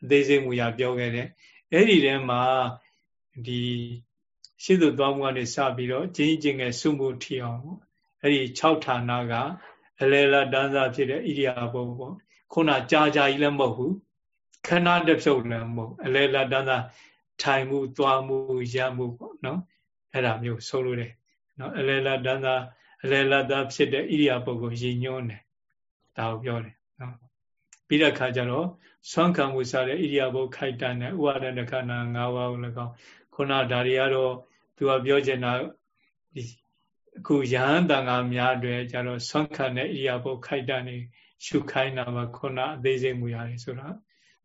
[SPEAKER 1] အသေးစိတ်မူရာပြောခဲ့တယ်အဲ့ဒီထဲမှာဒီရှေ့သို့သွားမှုကနေစပြီးတော့ဂျင်းချင်းငယ်စုမှုထီအောင်ပေါ့အဲ့ဒီ6ဌာနက အလေလတန်းစားဖြစ်တဲ့ဣရိယာပုပေါ့ခုနကြာကြာကြီးလည်းမဟုတ်ဘူးခဏတစ်ဖြုတ်လည်းမဟုတ်အလေလတန်းစားထိုင်မှုသွားမှုရမှုပေါ့နော်အဲ့ဒါမျိုးဆိုလိုတယ်နော်အလေလတန်းစားအလေလတဖြစ်တဲ့ဣရိယာပုကိုရည်ညွှန်းတယ်ဒါကိုပြောတယ်နော်ပြီးတဲ့အခါကျတော့ဆွမ်းခံမှုစားတဲ့ဣရိယာပုခိုက်တန်တဲ့ဥပါဒณခန္ဓာ၅ပါးကိုလည်းကောင်းခုနဒါတွေကတော့သူကပြောချင်တာဒီ အခုယဟန်တန်ဃာများတွေကျတော့ဆွမ်းခံတဲ့ဣရိယာပုခိုက်တန်နေရှုခိုင်းတာပါခုနအသေးစိတ်မူရတယ်ဆိုတာ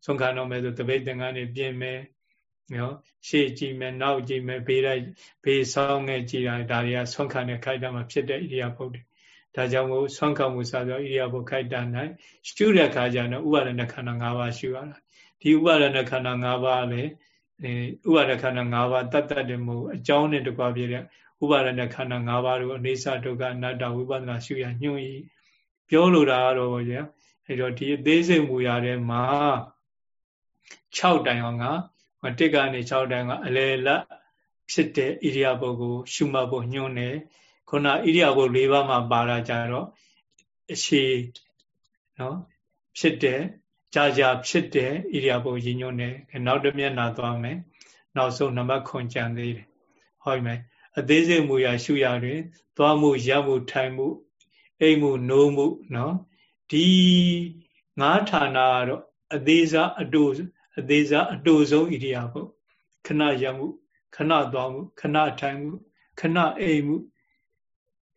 [SPEAKER 1] ဆွမ်းခံတော့မယ်ဆိုတပိတ်သင်္ကန်းနေပြင်မယ်နော်ရှေ့ကြည့်မယ်နောက်ကြည့်မယ်ဘေးလိုက်ဘေးဆောင်ငယ်ကြည့်တာဒါတွေကဆွမ်းခံတဲ့ခိုက်တန်မှာဖြစ်တဲ့ဣရိယာပုတွေဒါကြောင့်မို့ဆွမ်းခံမှုစားသောဣရိယာပုခိုက်တန်၌ရှုတဲ့အခါကျတော့ဥပါဒณခန္ဓာ၅ပါးရှုရတာဒီဥပါဒณခန္ဓာ၅ပါးလည်းဥပါဒခန္ဓာ၅ပါးတတ်တတ်တယ်မဟုတ်အကြောင်းနဲ့တကွာပြတဲ့ ဥပါဒณခန္ဓာ၅ပါးတို့အနေစာဒုက္ခအနတ္တဝိပဿနာရှုရညွှန်ဤပြောလိုတာကတော့ဗျာအဲတော့ဒီအသေးစိတ်မူရတဲ့မှာ6တိုင်အောင်ကတစ်ကနေ6တိုင်ကအလေလဖြစ်တဲ့ဣရိယာပုတ်ကိုရှုမှတ်ဖို့ညွှန်တယ်ခုနဣရိယာပုတ်၄ပါးမှာပါတာကြတော့အရှိနော်ဖြစ်တဲ့ကြာကြာဖြစ်တဲ့ဣရိယာပုတ်ရည်ညွှန်းတယ်နောက်တစ်မျက်နှာသွားမယ်နောက်ဆုံးနံပါတ်ခွန်ကြံသေးတယ်ဟောမယ် အသေးစိတ်မူရာရှုရတွင် သွားမှုရမှုထိုင်မှုအိမ်မှုနိုးမှုနော်ဒီငါးဌာနကတော့အသေးစားအတူအသေးစားအတူဆုံးဣရိယာပုခဏရမှုခဏသွားမှုခဏထိုင်မှုခဏအိမ်မှု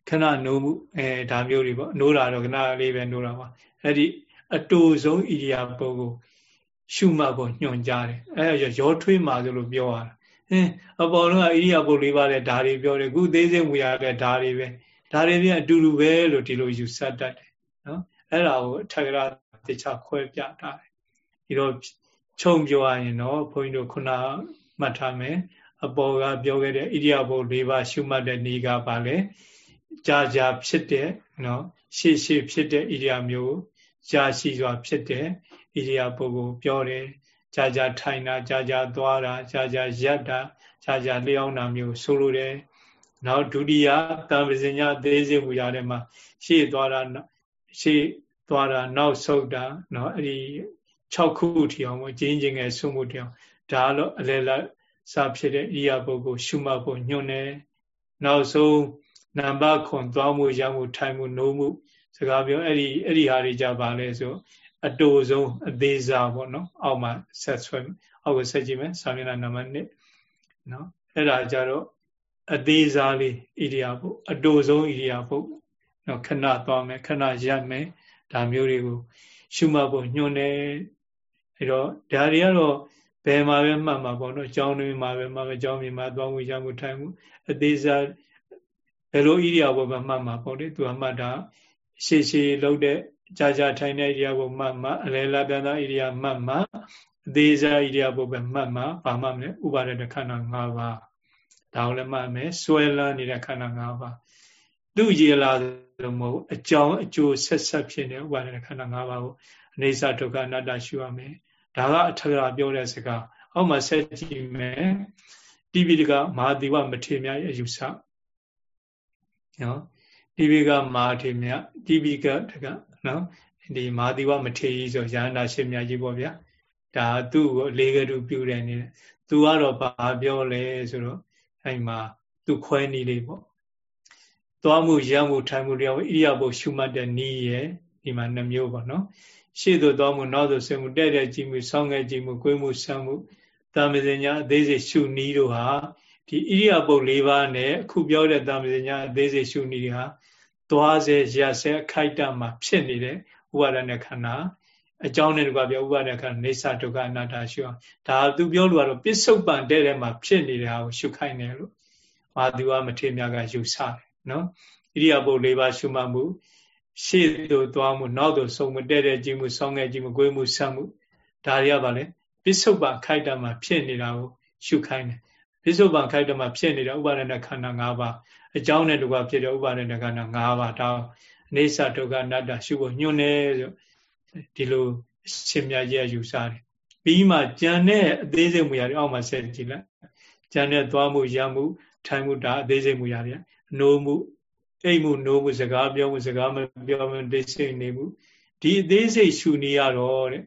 [SPEAKER 1] ခဏနိုးမှုအဲဒါမျိုးတွေပေါ့နိုးတာတော့ခဏလေးပဲနိုးတာပါအဲ့ဒီအတူဆုံးဣရိယာပုကို ရှုမှတ်ဖို့ညွှန်ကြားတယ်အဲရောထွေးမှာဆိုလို့ပြောရတာ အင်းအပေါ်လုံးကဣရိယာပုလေးပါတဲ့ဓာတွေပြောတယ်ခုသေးစိတ်မူရတဲ့ဓာတွေပဲဓာတွေပြန်အတူတူပဲလို့ဒီလိုယူဆတတ်တယ်နော်အဲ့ဒါကိုအထက်ကရာတခြားခွဲပြထားတယ်ဒီတော့ခြုံပြောရရင်တော့ဘုန်းကြီးတို့ခုနမှတ်ထားမယ်အပေါ်ကပြောခဲ့တဲ့ဣရိယာပု၄ပါးရှုမှတ်တဲ့နေကပါလေကြာကြာဖြစ်တဲ့နော်ရှေ့ရှေ့ဖြစ်တဲ့ဣရိယာမျိုးကြာရှိစွာဖြစ်တဲ့ဣရိယာပုကိုပြောတယ် ကြာကြာထိုင်တာကြာကြာသွားတာကြာကြာရပ်တာကြာကြာလျောင်းတာမျိုးဆိုလိုတယ်နောက်ဒုတိယတံပဇညသေးစေမူရာထဲမှာရှေ့သွားတာရှေ့သွားတာနောက်ဆုတ်တာနော်အဲ့ဒီ6ခုထီအောင်ကိုကျင်းကျင်ငယ်ဆုမှုထီအောင်ဒါတော့အလဲလာစာဖြစ်တဲ့ဣရာပုဂ္ဂိုလ်ရှုမှတ်ဖို့ညွှန်တယ်နောက်ဆုံးနံပါတ်ခွန်သွားမှုရမှုထိုင်မှုနိုးမှုစကားပြောအဲ့ဒီအဲ့ဒီဟာတွေကြပါလဲဆို အတူဆုံးအသေးစားပေါ့နော် အောက်မှာဆက်ဆွဲအောက်ကိုဆက်ကြည့်မယ်စာမျက်နှာနံပါတ်1နော်အဲ့ဒါကြတော့အသေးစားလေးဣရိယာပုအတူဆုံးဣရိယာပုနော်ခဏသွားမယ်ခဏရပ်မယ်ဒါမျိုးတွေကိုရှုမှတ်ဖို့ညွှန်တယ်အဲ့တော့ဒါတွေကတော့ဘယ်မှာပဲမှတ်မှာပေါ့နော်ကျောင်းတွင်မှာပဲမှာပဲကျောင်းမြေမှာသွားမှုရမှုထိုင်မှုအသေးစားဘယ်လိုဣရိယာပုပဲမှတ်မှာပေါ့လေသူကမှတ်တာရှေ့ရှေ့လုံးတဲ့ ကြာကြာထိုင်တဲ့ဣရိယာပုမှတ်မှာအလဲလာပြန်သောဣရိယာမှတ်မှာအသေးစားဣရိယာပုပဲမှတ်မှာဘာမှမလဲဥပါဒတခန္ဓာ၅ပါးဒါကိုလည်းမှတ်မယ်စွဲလန်းနေတဲ့ခန္ဓာ၅ပါးသူ့ရေလာလို့မဟုတ်အကြောင်းအကျိုးဆက်ဆက်ဖြစ်နေဥပါဒတခန္ဓာ၅ပါးကိုအနေစာဒုက္ခအနတ္တရှုရမယ်ဒါကအထက်ကပြောတဲ့စကားအောက်မှာဆက်ကြည့်မယ်တိပိဋကမဟာဒီဝမထေမြရဲ့အယူဆနော်တိပိကမဟာထေမြတိပိကတက နော်ဒီမဟာဒီဝမထေကြီးဆိုရဟန္တာရှင်မြတ်ကြီးပေါ့ဗျာဒါသူ့ကိုလေကတူပြုတယ်နေတယ်သူကတော့ဘာပြောလဲဆိုတော့အဲ့မှာသူခွဲနည်းလေးပေါ့သွားမှုရမှုထိုင်မှုတရားဣရိယာပုရှုမှတ်တဲ့နည်းရဲ့ဒီမှာနှမျိုးပေါ့နော်ရှေ့သို့သွားမှုနောက်သို့ဆင်းမှုတဲ့တဲ့ကြည့်မှုဆောင်းငယ်ကြည့်မှုကိုယ်မှုဆမ်းမှုတာမဇင်ညာအသေးစိတ်ရှုနည်းတို့ဟာဒီဣရိယာပု၄ပါးနဲ့အခုပြောတဲ့တာမဇင်ညာအသေးစိတ်ရှုနည်းတွေဟာ သွားစေရစေအခိုက်အတန့်မှာဖြစ်နေတဲ့ဥပါဒณะခန္ဓာအကြောင်းနဲ့တကွာပြောဥပါဒณะခန္ဓာနေသဒုက္ခအနတ္တရှုအောင်ဒါသူပြောလို့ကတော့ပစ္စုပန်တဲ့တဲ့မှာဖြစ်နေတဲ့ဟာကိုရှုခိုင်းတယ်လို့မာသူဝမထေမြတ်ကယူဆတယ်နော်ဣရိယာပု၄ပါးရှုမှတ်မှုရှေ့သို့သွားမှုနောက်သို့ဆုံးမတဲ့တဲ့ကြည့်မှုဆောင်းငယ်ကြည့်မှုကိုယ်မှုဆက်မှုဒါတွေကပါလေပစ္စုပန်ခိုက်တာမှာဖြစ်နေတာကိုရှုခိုင်းတယ် ပြစ္ဆုတ်ပံခိုက်တမဖြစ်နေတဲ့ဥပါဒနာခန္ဓာ၅ပါးအကြောင်းနဲ့တူကဖြစ်တဲ့ဥပါဒနာခန္ဓာ၅ပါးဒါအနေဆဒုက္ခအနတ္တရှုဖို့ညွန်းနေဆိုဒီလိုအရှင်မြတ်ကြီးကယူဆတယ်ပြီးမှကြံတဲ့အသေးစိတ်မူရာတွေအောက်မှာဆက်ကြည့်လိုက်ကြံတဲ့သွားမှုရမှုထိုင်မှုဒါအသေးစိတ်မူရာတွေနိုးမှုအိမ်မှုနိုးမှုစကားပြောမှုစကားမပြောမှုဒိစိတ်နေမှုဒီအသေးစိတ်ရှုနေရတော့တဲ့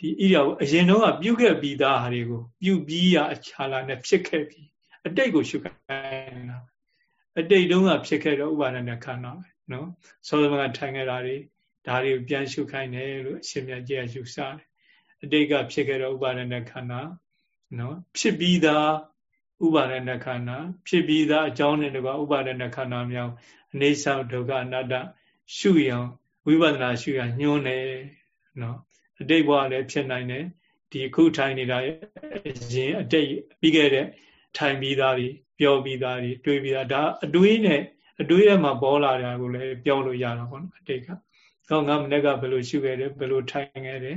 [SPEAKER 1] ဒီဣရိယာပုအရင်တော့ကပြုခဲ့ပြီးသားဟာတွေကိုပြုပြီးရအခြားလာနဲ့ဖြစ်ခဲ့ပြီးအတိတ်ကိုရှုခိုင်းတာအတိတ်တုန်းကဖြစ်ခဲ့တော့ဥပါဒနာခန္ဓာပဲနော်စောစောကထိုင်ခဲ့တာတွေဒါတွေပြန်ရှုခိုင်းတယ်လို့အရှင်မြတ်ကြီးကယူဆတယ်အတိတ်ကဖြစ်ခဲ့တော့ဥပါဒနာခန္ဓာနော်ဖြစ်ပြီးသားဥပါဒနာခန္ဓာဖြစ်ပြီးသားအကြောင်းနဲ့တကွာဥပါဒနာခန္ဓာမြောင်အနေဆောင်ဒုက္ခအနတ္တရှုရအောင်ဝိပဿနာရှုရညွှန်းတယ်နော် အတိတ်ဘဝလည်းဖြစ်နိုင်တယ်ဒီခုထိုင်နေတာရဲ့အရင်အတိတ်ပြီးခဲ့တဲ့ထိုင်ပြီးသားတွေပြောပြီးသားတွေတွေးပြီးသားဒါအတွေးနဲ့အတွေးထဲမှာပေါ်လာတာကိုလည်းပြောလို့ရတာပေါ့နော်အတိတ်ကဟောငါမနေ့ကဘယ်လိုရှုခဲ့တယ်ဘယ်လိုထိုင်ခဲ့တယ်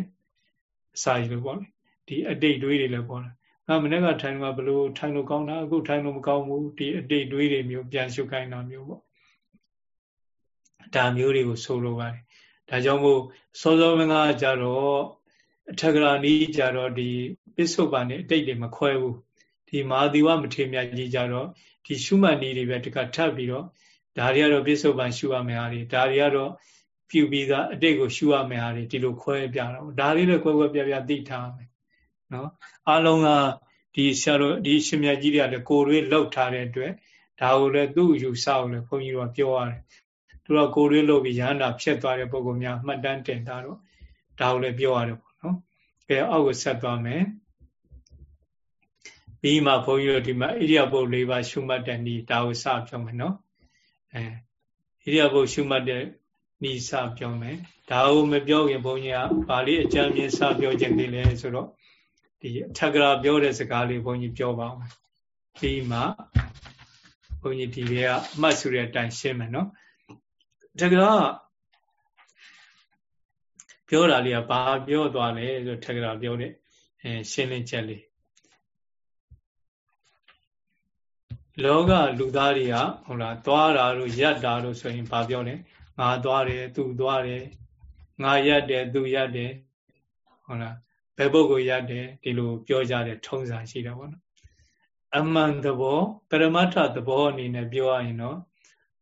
[SPEAKER 1] အစာကြီးလို့ပေါ့လေဒီအတိတ်တွေးတွေလည်းပေါ်လာငါမနေ့ကထိုင်ကဘယ်လိုထိုင်လို့ကောင်းတာအခုထိုင်လို့မကောင်းဘူးဒီအတိတ်တွေးတွေမျိုးပြန်ရှုခိုင်းတာမျိုးပေါ့ဒါမျိုးတွေကိုဆိုလိုပါတယ် ဒါကြောင့်မို့စောစောမင်းကကြတော့အထက်ကရာနီးကြတော့ဒီပစ္စုပန်နဲ့အတိတ်တွေမခွဲဘူးဒီမာသီဝမထေမြတ်ကြီးကြတော့ဒီရှုမှတ်နည်းတွေပဲတခါထပ်ပြီးတော့ဒါတွေကတော့ပစ္စုပန်ရှုရမယ်ဟာတွေဒါတွေကတော့ပြုပြီးသားအတိတ်ကိုရှုရမယ်ဟာတွေဒီလိုခွဲပြတော့ဒါလေးလည်းခွဲခွဲပြပြသိထားမယ်နော်အလုံးကဒီဆရာတို့ဒီရှင်မြတ်ကြီးတွေကလည်းကိုယ်တွေလောက်ထားတဲ့အတွက်ဒါကိုလည်းသူ့ယူဆကိုလည်းဘုန်းကြီးတို့ကပြောရတယ် သူကကိုယ်တွေလောက်ပြီးရဟန္တာဖြစ်သွားတဲ့ပုဂ္ဂိုလ်များမှတ်တမ်းတင်တာတော့ဒါကိုလည်းပြောရတယ်ပေါ့နော်အဲအောက်ကိုဆက်သွားမယ်ပြီးမှဘုန်းကြီးတို့ဒီမှာဣရိယာပုတ်၄ပါးရှုမှတ်တဲ့ဤဒါကိုစပြောမယ်နော်အဲဣရိယာပုတ်ရှုမှတ်တဲ့ဤစပြောမယ်ဒါကိုမပြောခင်ဘုန်းကြီးကဗာလိအကြံမြင်စပြောခြင်းလေးလဲဆိုတော့ဒီအထက်ကရာပြောတဲ့စကားလေးဘုန်းကြီးပြောပါအောင်ပြီးမှဘုန်းကြီးဒီလေးကအမှတ်စုတဲ့အတိုင်းရှင်းမယ်နော် အထက်ကရာပြောတာလေးကဘာပြောသွားလဲဆိုထက်ကရာပြောတဲ့အဲရှင်းလင်းချက်လေးလောကလူသားတွေကဟုတ်လားသွားတာတို့ရက်တာတို့ဆိုရင်ဘာပြောလဲငါသွားတယ်သူသွားတယ်ငါရက်တယ်သူရက်တယ်ဟုတ်လားဘယ်ပုဂ္ဂိုလ်ရတယ်ဒီလိုပြောကြတဲ့ထုံးစံရှိတာပေါ့နော်အမှန်သဘောပရမတ္ထသဘောအနေနဲ့ပြောရရင်တော့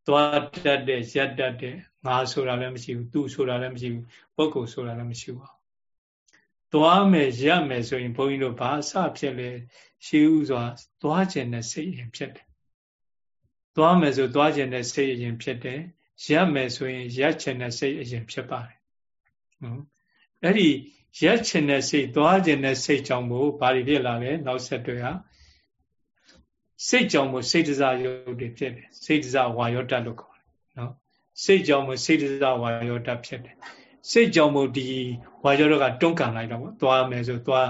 [SPEAKER 1] သွားတတ်တဲ့ရက်တတ်တဲ့ငါဆိုတာလည်းမရှိဘူးသူဆိုတာလည်းမရှိဘူးပုဂ္ဂိုလ်ဆိုတာလည်းမရှိပါဘူးသွားမယ်ရက်မယ်ဆိုရင်ဘုန်းကြီးတို့ဘာအစဖြစ်လဲရှိဥစွာသွားခြင်းနဲ့စိတ်ရင်ဖြစ်တယ်သွားမယ်ဆိုသွားခြင်းနဲ့စိတ်ရင်ဖြစ်တယ်ရက်မယ်ဆိုရင်ရက်ခြင်းနဲ့စိတ်အရင်ဖြစ်ပါတယ်ဟုတ်အဲ့ဒီရက်ချင်တဲ့စိတ်သွားချင်တဲ့စိတ်ကြောင့်မို့ဘာတွေဖြစ်လာလဲနောက်ဆက်တွဲဟာ စိတ်ကြောင့်မို့စိတ်တစားယုတ်တွေဖြစ်တယ်စိတ်တစားဝါယောတတ်လို့ခေါ်တယ်နော်စိတ်ကြောင့်မို့စိတ်တစားဝါယောတတ်ဖြစ်တယ်စိတ်ကြောင့်မို့ဒီဝါယောတကတွန်းကန်လိုက်တော့ပေါ့သွားမယ်ဆိုသွား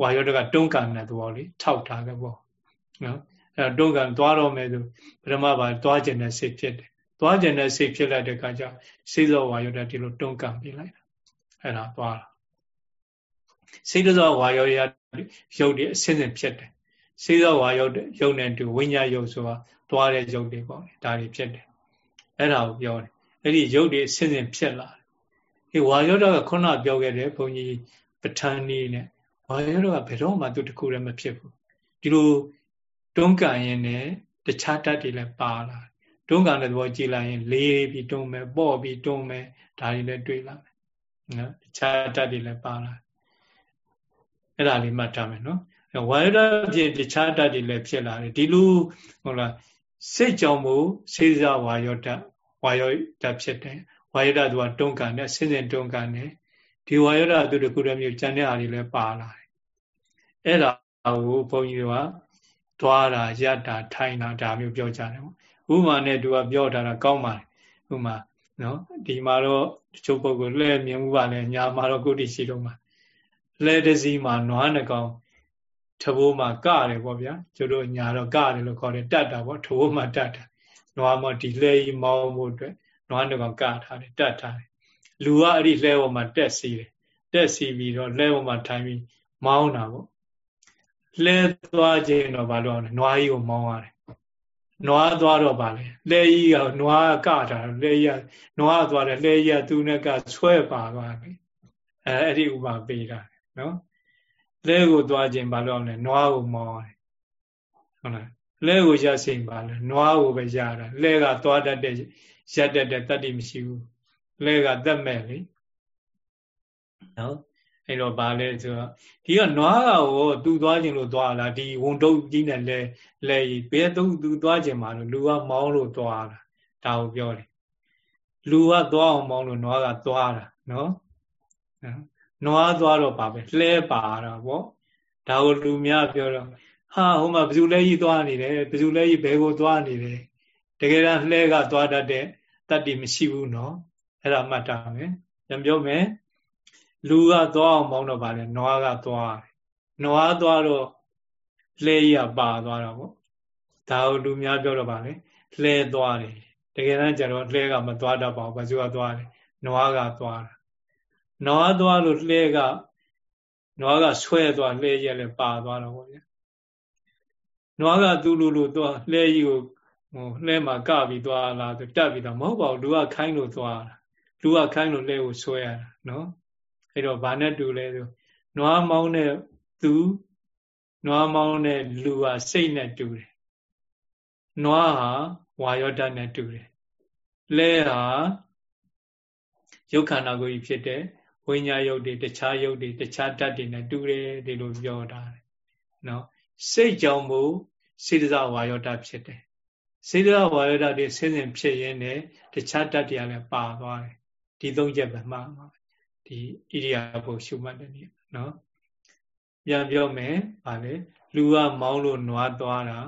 [SPEAKER 1] ဝါယောတကတွန်းကန်တဲ့သဘောလေးထောက်ထားခဲ့ပေါ့နော်အဲတွန်းကန်သွားတော့မယ်ဆိုပထမပါသွားကျင်တဲ့စိတ်ဖြစ်တယ်သွားကျင်တဲ့စိတ်ဖြစ်လိုက်တဲ့အခါကျစိတ်သောဝါယောတဒီလိုတွန်းကန်ပြလိုက်အဲ့ဒါသွားတာစိတ်သောဝါယောရရုပ်တွေအစင်းစင်ဖြစ်တယ် စိတ်သောဝါယောရုပ်နဲ့တူဝိညာဉ်ရုပ်ဆိုတာသွားတဲ့ရုပ်တွေပေါ့ဒါတွေဖြစ်တယ်အဲ့ဒါကိုပြောတယ်အဲ့ဒီရုပ်တွေအစင်းစင်ဖြစ်လာတယ်ဒီဝါယောတကခုနပြောခဲ့တဲ့ဘုန်းကြီးပဋ္ဌာန်းနည်းနဲ့ဝါယောဓာတ်ကဘယ်တော့မှသူတခုလည်းမဖြစ်ဘူးဒီလိုတွန်းကန်ရင်လည်းတခြားဓာတ်တွေလည်းပါလာတွန်းကန်တဲ့သဘောကြည့်လိုက်ရင် လေးပြီးတွန်းမယ်ပေါ့ပြီးတွန်းမယ်ဒါတွေလည်းတွေ့လာမယ်နော်တခြားဓာတ်တွေလည်းပါလာအဲ့ဒါလေးမှတ်ထားမယ်နော် ဝါယောဓာတ်ဖြစ်တခြားဓာတ်တွေလည်းဖြစ်လာတယ်ဒီလိုဟုတ်လားစိတ်ကြောင့်မို့စေစားဝါယောဓာတ်ဝါယောဓာတ်ဖြစ်တယ်ဝါယောဓာတ်သူကတွန်းကန်တယ်ဆင်းဆင်းတွန်းကန်တယ်ဒီဝါယောဓာတ်သူတခုတည်းမျိုးကြံတဲ့အားတွေလည်းပါလာတယ်အဲ့ဒါကိုဘုန်းကြီးတွေကသွားတာရတာထိုင်တာဒါမျိုးပြောကြတယ်ပေါ့ဥမာနဲ့သူကပြောထားတာကောင်းပါတယ်ဥမာနော်ဒီမှာတော့တချို့ပုဂ္ဂိုလ်လှဲ့မြင်မှုပါလဲညာမှာတော့ကုဋ္ဌိရှိတော့မှာလှဲ့တစည်းမှာနွားနှကောင် ထဘိုးမှာကတယ်ပေါ့ဗျာကျတို့ညာတော့ကတယ်လို့ခေါ်တယ်တတ်တာပေါ့ထဘိုးမှာတတ်တာနွားမဒီလှဲ့ကြီးမောင်းဖို့အတွက်နွားနှကောင်ကထားတယ်တတ်ထားတယ်လူကအဲ့ဒီလှဲ့ပေါ်မှာတက်စီတယ်တက်စီပြီးတော့လှဲ့ပေါ်မှာထိုင်ပြီးမောင်းတာပေါ့လှဲသွားခြင်းတော့ဘာလို့လဲနွားကြီးကိုမောင်းရတယ်နွားသွားတော့ပါလေလှဲကြီးကနွားကတာလှဲကြီးကနွားသွားတယ်လှဲကြီးကသူနဲ့ကဆွဲပါသွားပြီအဲအဲ့ဒီဥပါပေးတာနော် လဲကိုသွားခြင်းဘာလို့လဲနွားကိုမောင်းရတယ်ဟုတ်လားလဲကိုရစိမ့်ပါလဲနွားကိုပဲရတာလဲကသွားတတ်တဲ့ရက်တတ်တဲ့တတ္တိမရှိဘူးလဲကတက်မဲ့လေနော်အဲ့တော့ဗာလဲဆိုတော့ဒီကနွားကကိုသူသွားခြင်းလို့သွားလာဒီဝန်တုပ်ကြီးနဲ့လဲလဲဘယ်သူသူသွားခြင်းမှာလို့လူကမောင်းလို့သွားတာဒါကိုပြောတယ်လူကသွားအောင်မောင်းလို့နွားကသွားတာနော် နွားသွားတော့ပါပဲလှဲပါတာပေါ့ဒါကိုလူများပြောတော့ဟာဟိုမှာဘယ်သူလဲကြီးသွားနေတယ်ဘယ်သူလဲကြီးဘယ်ကိုသွားနေတယ်တကယ်တော့လှဲကသွားတတ်တဲ့တတ္တိမရှိဘူးနော်အဲ့ဒါမှတ်ထားမယ်ပြန်ပြောမယ်လူကသွားအောင်မောင်းတော့ဗာလဲနွားကသွားတယ်နွားသွားတော့လှဲရပါသွားတာပေါ့ဒါကိုလူများပြောတော့ဗာလဲလှဲသွားတယ်တကယ်တမ်းကျတော့လှဲကမသွားတတ်ပါဘူးဘာသူကသွားတယ်နွားကသွားတာ နွားသွားလို့လှဲကနွားကဆွဲသွားလှဲရက်လည်းပါသွားတော့ဗောဗျာနွားကသူ့လူလူသွားလှဲကြီးကိုဟိုလှဲမှာကပြီးသွားလာသူတက်ပြီးတော့မဟုတ်ပါဘူးလူကခိုင်းလို့သွားတာလူကခိုင်းလို့လှဲကိုဆွဲရတာနော်အဲ့တော့ဘာနဲ့တူလဲဆိုနွားမောင်းတဲ့သူနွားမောင်းတဲ့လူဟာစိတ်နဲ့တူတယ်နွားဟာဝါယောဓာတ်နဲ့တူတယ်လဲဟာရုပ်ခန္ဓာကိုယ်ကြီးဖြစ်တဲ့ ဝိညာဉ်ယုတ်တွေတခြားယုတ်တွေတခြားဓာတ်တွေနဲ့တူတယ်ဒီလိုပြောတာနော်စိတ်ကြောင့်မို့စေတဇဝါယောဓာတ်ဖြစ်တယ်စေတဇဝါယောဓာတ်တွေဆင်းဆင်းဖြစ်ရင်းနဲ့တခြားဓာတ်တွေကလည်းပါသွားတယ်ဒီသုံးချက်ပဲမှားပါဒီဣရိယာပုရှုမှတ်တဲ့နေ့နော်ပြန်ပြောမယ်ဗာလေလူကမောင်းလို့နွားသွားတာ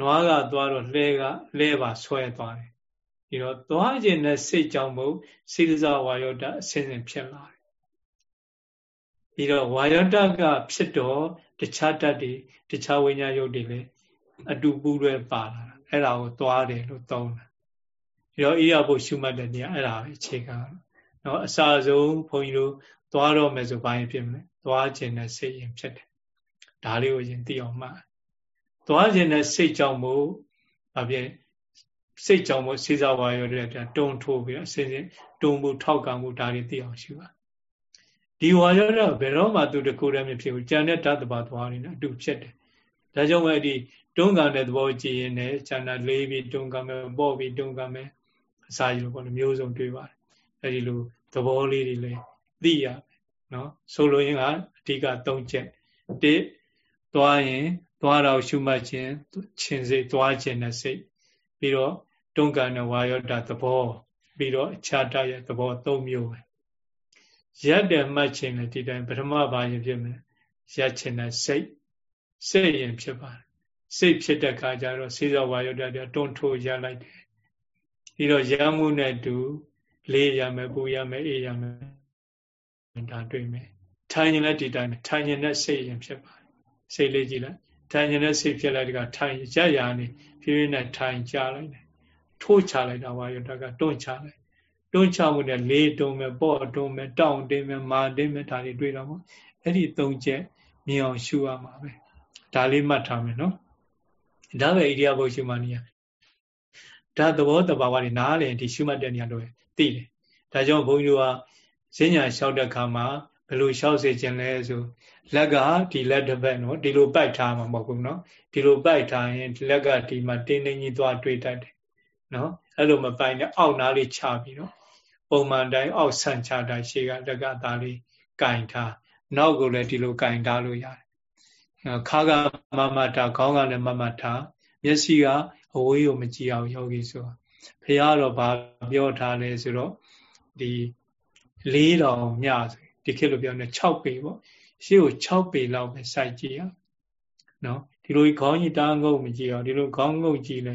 [SPEAKER 1] နွားကသွားတော့လှဲကလှဲပါဆွဲသွားတယ်ဒီတော့သွားခြင်းနဲ့စိတ်ကြောင့်မို့စိတ္တဇဝါယောတအစဉ်စဉ်ဖြစ်လာတယ် ပြီးတော့ဝါယောတကဖြစ်တော့တခြားတတ်တွေတခြားဝိညာဉ်ယုတ်တွေလည်းအတူပူးတွဲပါလာတာအဲ့ဒါကိုသွားတယ်လို့သုံးတာဒီတော့ဣရိယာပုရှုမှတ်တဲ့နေရာအဲ့ဒါပဲအခြေခံနော်အစာဆုံးဘုန်းကြီးတို့သွားတော့မယ်ဆိုဘာရင်ဖြစ်မလဲသွားခြင်းနဲ့စိတ်ရင်ဖြစ်တယ်ဒါလေးကိုရင်သိအောင်မှတ်သွားခြင်းနဲ့စိတ်ကြောင့်မို့ဘာဖြစ်စိတ်ကြောင့်မို့စေစားဝါရောတဲ့တုံထိုးပြီးအစဉ်စဉ်တုံမှုထောက်ကံမှုဒါတွေသိအောင်ရှိပါ ဒီဝါရောတော့ဘယ်တော့မှသူတကူတည်းမဖြစ်ဘူးကြံတဲ့ဓာတ်တပါသွားနေတယ်အတူဖြစ်တယ်ဒါကြောင့်ပဲဒီတွန်းကန်တဲ့သဘောကြည့်ရင်လည်းဉာဏ်လေးပြီးတွန်းကန်မယ်ပေါ့ပြီးတွန်းကန်မယ်အစာရည်လိုပေါ့မျိုးစုံတွေ့ပါတယ်အဲဒီလိုသဘောလေးတွေလည်းသိရမယ်နော်ဆိုလိုရင်းကအဓိက၃ချက်တစ်သွားရင်သွားတော့ရှုမှတ်ခြင်းခြင်းစိတ်သွားခြင်းနဲ့စိတ်ပြီးတော့တွန်းကန်တဲ့ဝါယောတသဘောပြီးတော့အခြားတရဲ့သဘော၃မျိုးပဲ ရက်တယ်မှတ်ခြင်းနဲ့ဒီတိုင်းပထမဘာရင်ဖြစ်မယ်ရက်ခြင်းနဲ့စိတ်စိတ်ရင်ဖြစ်ပါတယ်စိတ်ဖြစ်တဲ့ခါကျတော့စေသောဝါယောတတွေတွန်းထိုးရလိုက်တယ်ပြီးတော့ရမှုနဲ့တူလေးရမယ်ပူရမယ်အေးရမယ်ဒါတွေ့မယ်ထိုင်ရင်လည်းဒီတိုင်းပဲထိုင်ရင်လည်းစိတ်ရင်ဖြစ်ပါတယ်စိတ်လေးကြည့်လိုက်ထိုင်ရင်လည်းစိတ်ဖြစ်လိုက်တကထိုင်ရရနေဖြည်းဖြည်းနဲ့ထိုင်ကြလိုက်တယ်ထိုးချလိုက်တာပါရတကတွန်းချလိုက် တွန်းချမှုနဲ့လေးတုံးမယ်ပေါ့တုံးမယ်တောင့်တင်းမယ်မာတင်းမယ်ဒါတွေတွေ့တော့ပေါ့အဲ့ဒီသုံးချက်မြင်အောင်ရှုရမှာပဲဒါလေးမှတ်ထားမယ်နော်ဒါပဲဣရိယာပုရှုမှနည်းဒါသဘောတဘာဝတွေနားလည်ဒီရှုမှတ်တဲ့နေရာတော့သိတယ်ဒါကြောင့်ဘုန်းကြီးတို့ကဈဉ္ညာလျှောက်တဲ့ခါမှာဘယ်လိုလျှောက်စေခြင်းလဲဆိုလက်ကဒီလက်တစ်ဘက်နော်ဒီလိုပိုက်ထားမှာမဟုတ်ဘူးနော်ဒီလိုပိုက်ထားရင်လက်ကဒီမှာတင်းတင်းကြီးသွားတွေးတတ်တယ်နော်အဲ့လိုမပိုင်နဲ့အောက်နားလေးချပြီးတော့ ပုံမှန်တိုင်းအောက်ဆန့်ချတာရှေ့ကလက်ကသားလေးကင်ထားနောက်ကိုလည်းဒီလိုကင်ထားလို့ရတယ်ခါကမမတာခေါင်းကလည်းမမတာမျက်စိကအဝေးကိုမကြည့်အောင်ယောဂီဆိုတာဖះတော့ဗာပြောထားလဲဆိုတော့ဒီ၄တောင်မြဆိုဒီခေတ်လိုပြောနေ6ပေပေါ့ရှေ့ကို6ပေလောက်ပဲစိုက်ကြည့်ရနော်ဒီလိုခေါင်းကြီးတားငုံမကြည့်အောင်ဒီလိုခေါင်းငုံကြည့်လဲ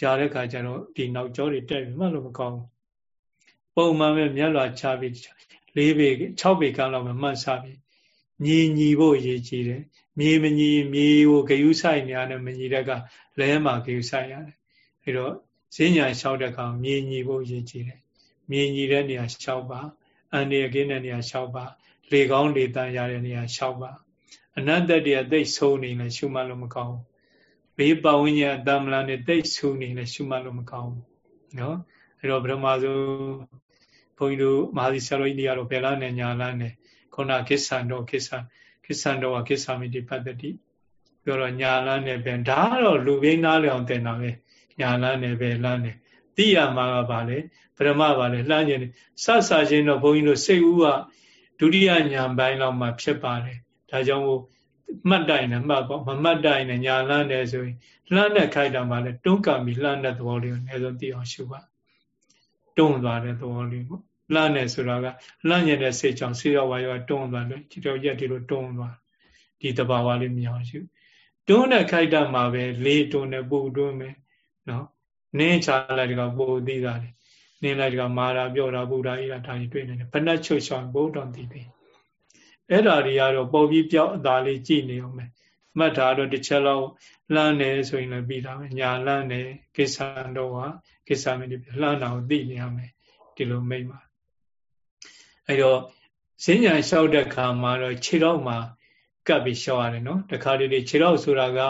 [SPEAKER 1] ကြားတဲ့ခါကျတော့ဒီနောက်ကျောတွေတက်ပြီးမှလို့မကောင်းဘူး ပုံမှန်ပဲမျက်လွှာချပြီး၄ပေ6ပေကန်းလောက်ပဲမှတ်စားပြီးညီညီဖို့ရည်ကြည်တယ်မြေမညီမြေကိုဂယုဆိုင်နေရတယ်မညီတဲ့ကလဲမှာဂယုဆိုင်ရတယ်အဲတော့ဈဉ္ညာလျှောက်တဲ့ကောင်မြေညီဖို့ရည်ကြည်တယ်မြေညီတဲ့နေရာလျှောက်ပါအန္တရာယ်ကင်းတဲ့နေရာလျှောက်ပါလေကောင်းလေတန်ရတဲ့နေရာလျှောက်ပါအနတ္တတည်းသိဆုံးနေလဲရှုမှတ်လို့မကောင်းဘေးပဝင်းကျင်အတမလာနဲ့သိဆူနေလဲရှုမှတ်လို့မကောင်းနော်အဲတော့ဗြဟ္မာဆိုဘု န်းကြီးတို့မဟာသီဆရာတော်ကြီးတွေကတော့ဘယ်လားနဲ့ညာလားနဲ့ခုနကိစ္ဆန်တော်ကိစ္ဆန်ကိစ္ဆန်တော်ကကိစ္ဆာမိတိပတ္တိပြောတော့ညာလန်းနဲ့ပဲဒါကတော့လူဘိန်းနားလျောင်တင်တာပဲညာလန်းနဲ့ပဲလန်းနဲ့တိရမှာကပါလေပရမပါလေလှမ်းကျင်စဆာချင်းတော့ဘုန်းကြီးတို့စိတ်ဦးကဒုတိယညာပိုင်းလောက်မှဖြစ်ပါတယ်ဒါကြောင့်မို့မှတ်တိုင်နဲ့မှတ်ပေါ့မမှတ်တိုင်နဲ့ညာလန်းတယ်ဆိုရင်လှမ်းတဲ့ခိုက်တာမှလည်းတွန်းကံပြီးလှမ်းတဲ့သဘောလေးကိုအနည်းဆုံးသိအောင်ရှုပါတွန်းသွားတဲ့သဘောလေးပေါ့ လှမ်းတယ်ဆိုတာကလှမ်းကျင်တဲ့စိတ်ကြောင့်ဆေးရောဝါရောတွန်းသွားတယ်ဒီတော့ရက်ဒီလိုတွန်းသွားဒီတဘာဝလေးမြင်အောင်ရှုတွန်းတဲ့ခိုက်တာမှာပဲလေးတွန်းနဲ့ပူတွန်းမယ်နော်နင်းချလိုက်တကပူသိတာလေနင်းလိုက်တကမာတာပြောတာပူတာဤတာဒါကြီးတွေ့နေတယ်ဘဏ္ဍချုပ်ရှောင်ဘုဒ္ဓံတည်တယ်အဲ့ဓာတွေကတော့ပေါ်ပြီးပြောက်အသာလေးကြည့်နေအောင်မယ်မှတ်တာတော့တစ်ချက်လောက်လှမ်းနေဆိုရင်လည်းပြီးတာပဲညာလှမ်းနေကိစ္စတော့ဟာကိစ္စမင်းလှမ်းတာကိုသိနေရမယ်ဒီလိုမိတ်ပါ အဲ့တော့ဈဉ္ညာလျှောက်တဲ့ခါမှာတော့ခြေတော့မှာကပ်ပြီးလျှောက်ရတယ်နော်တခါတလေခြေတော့ဆိုတာက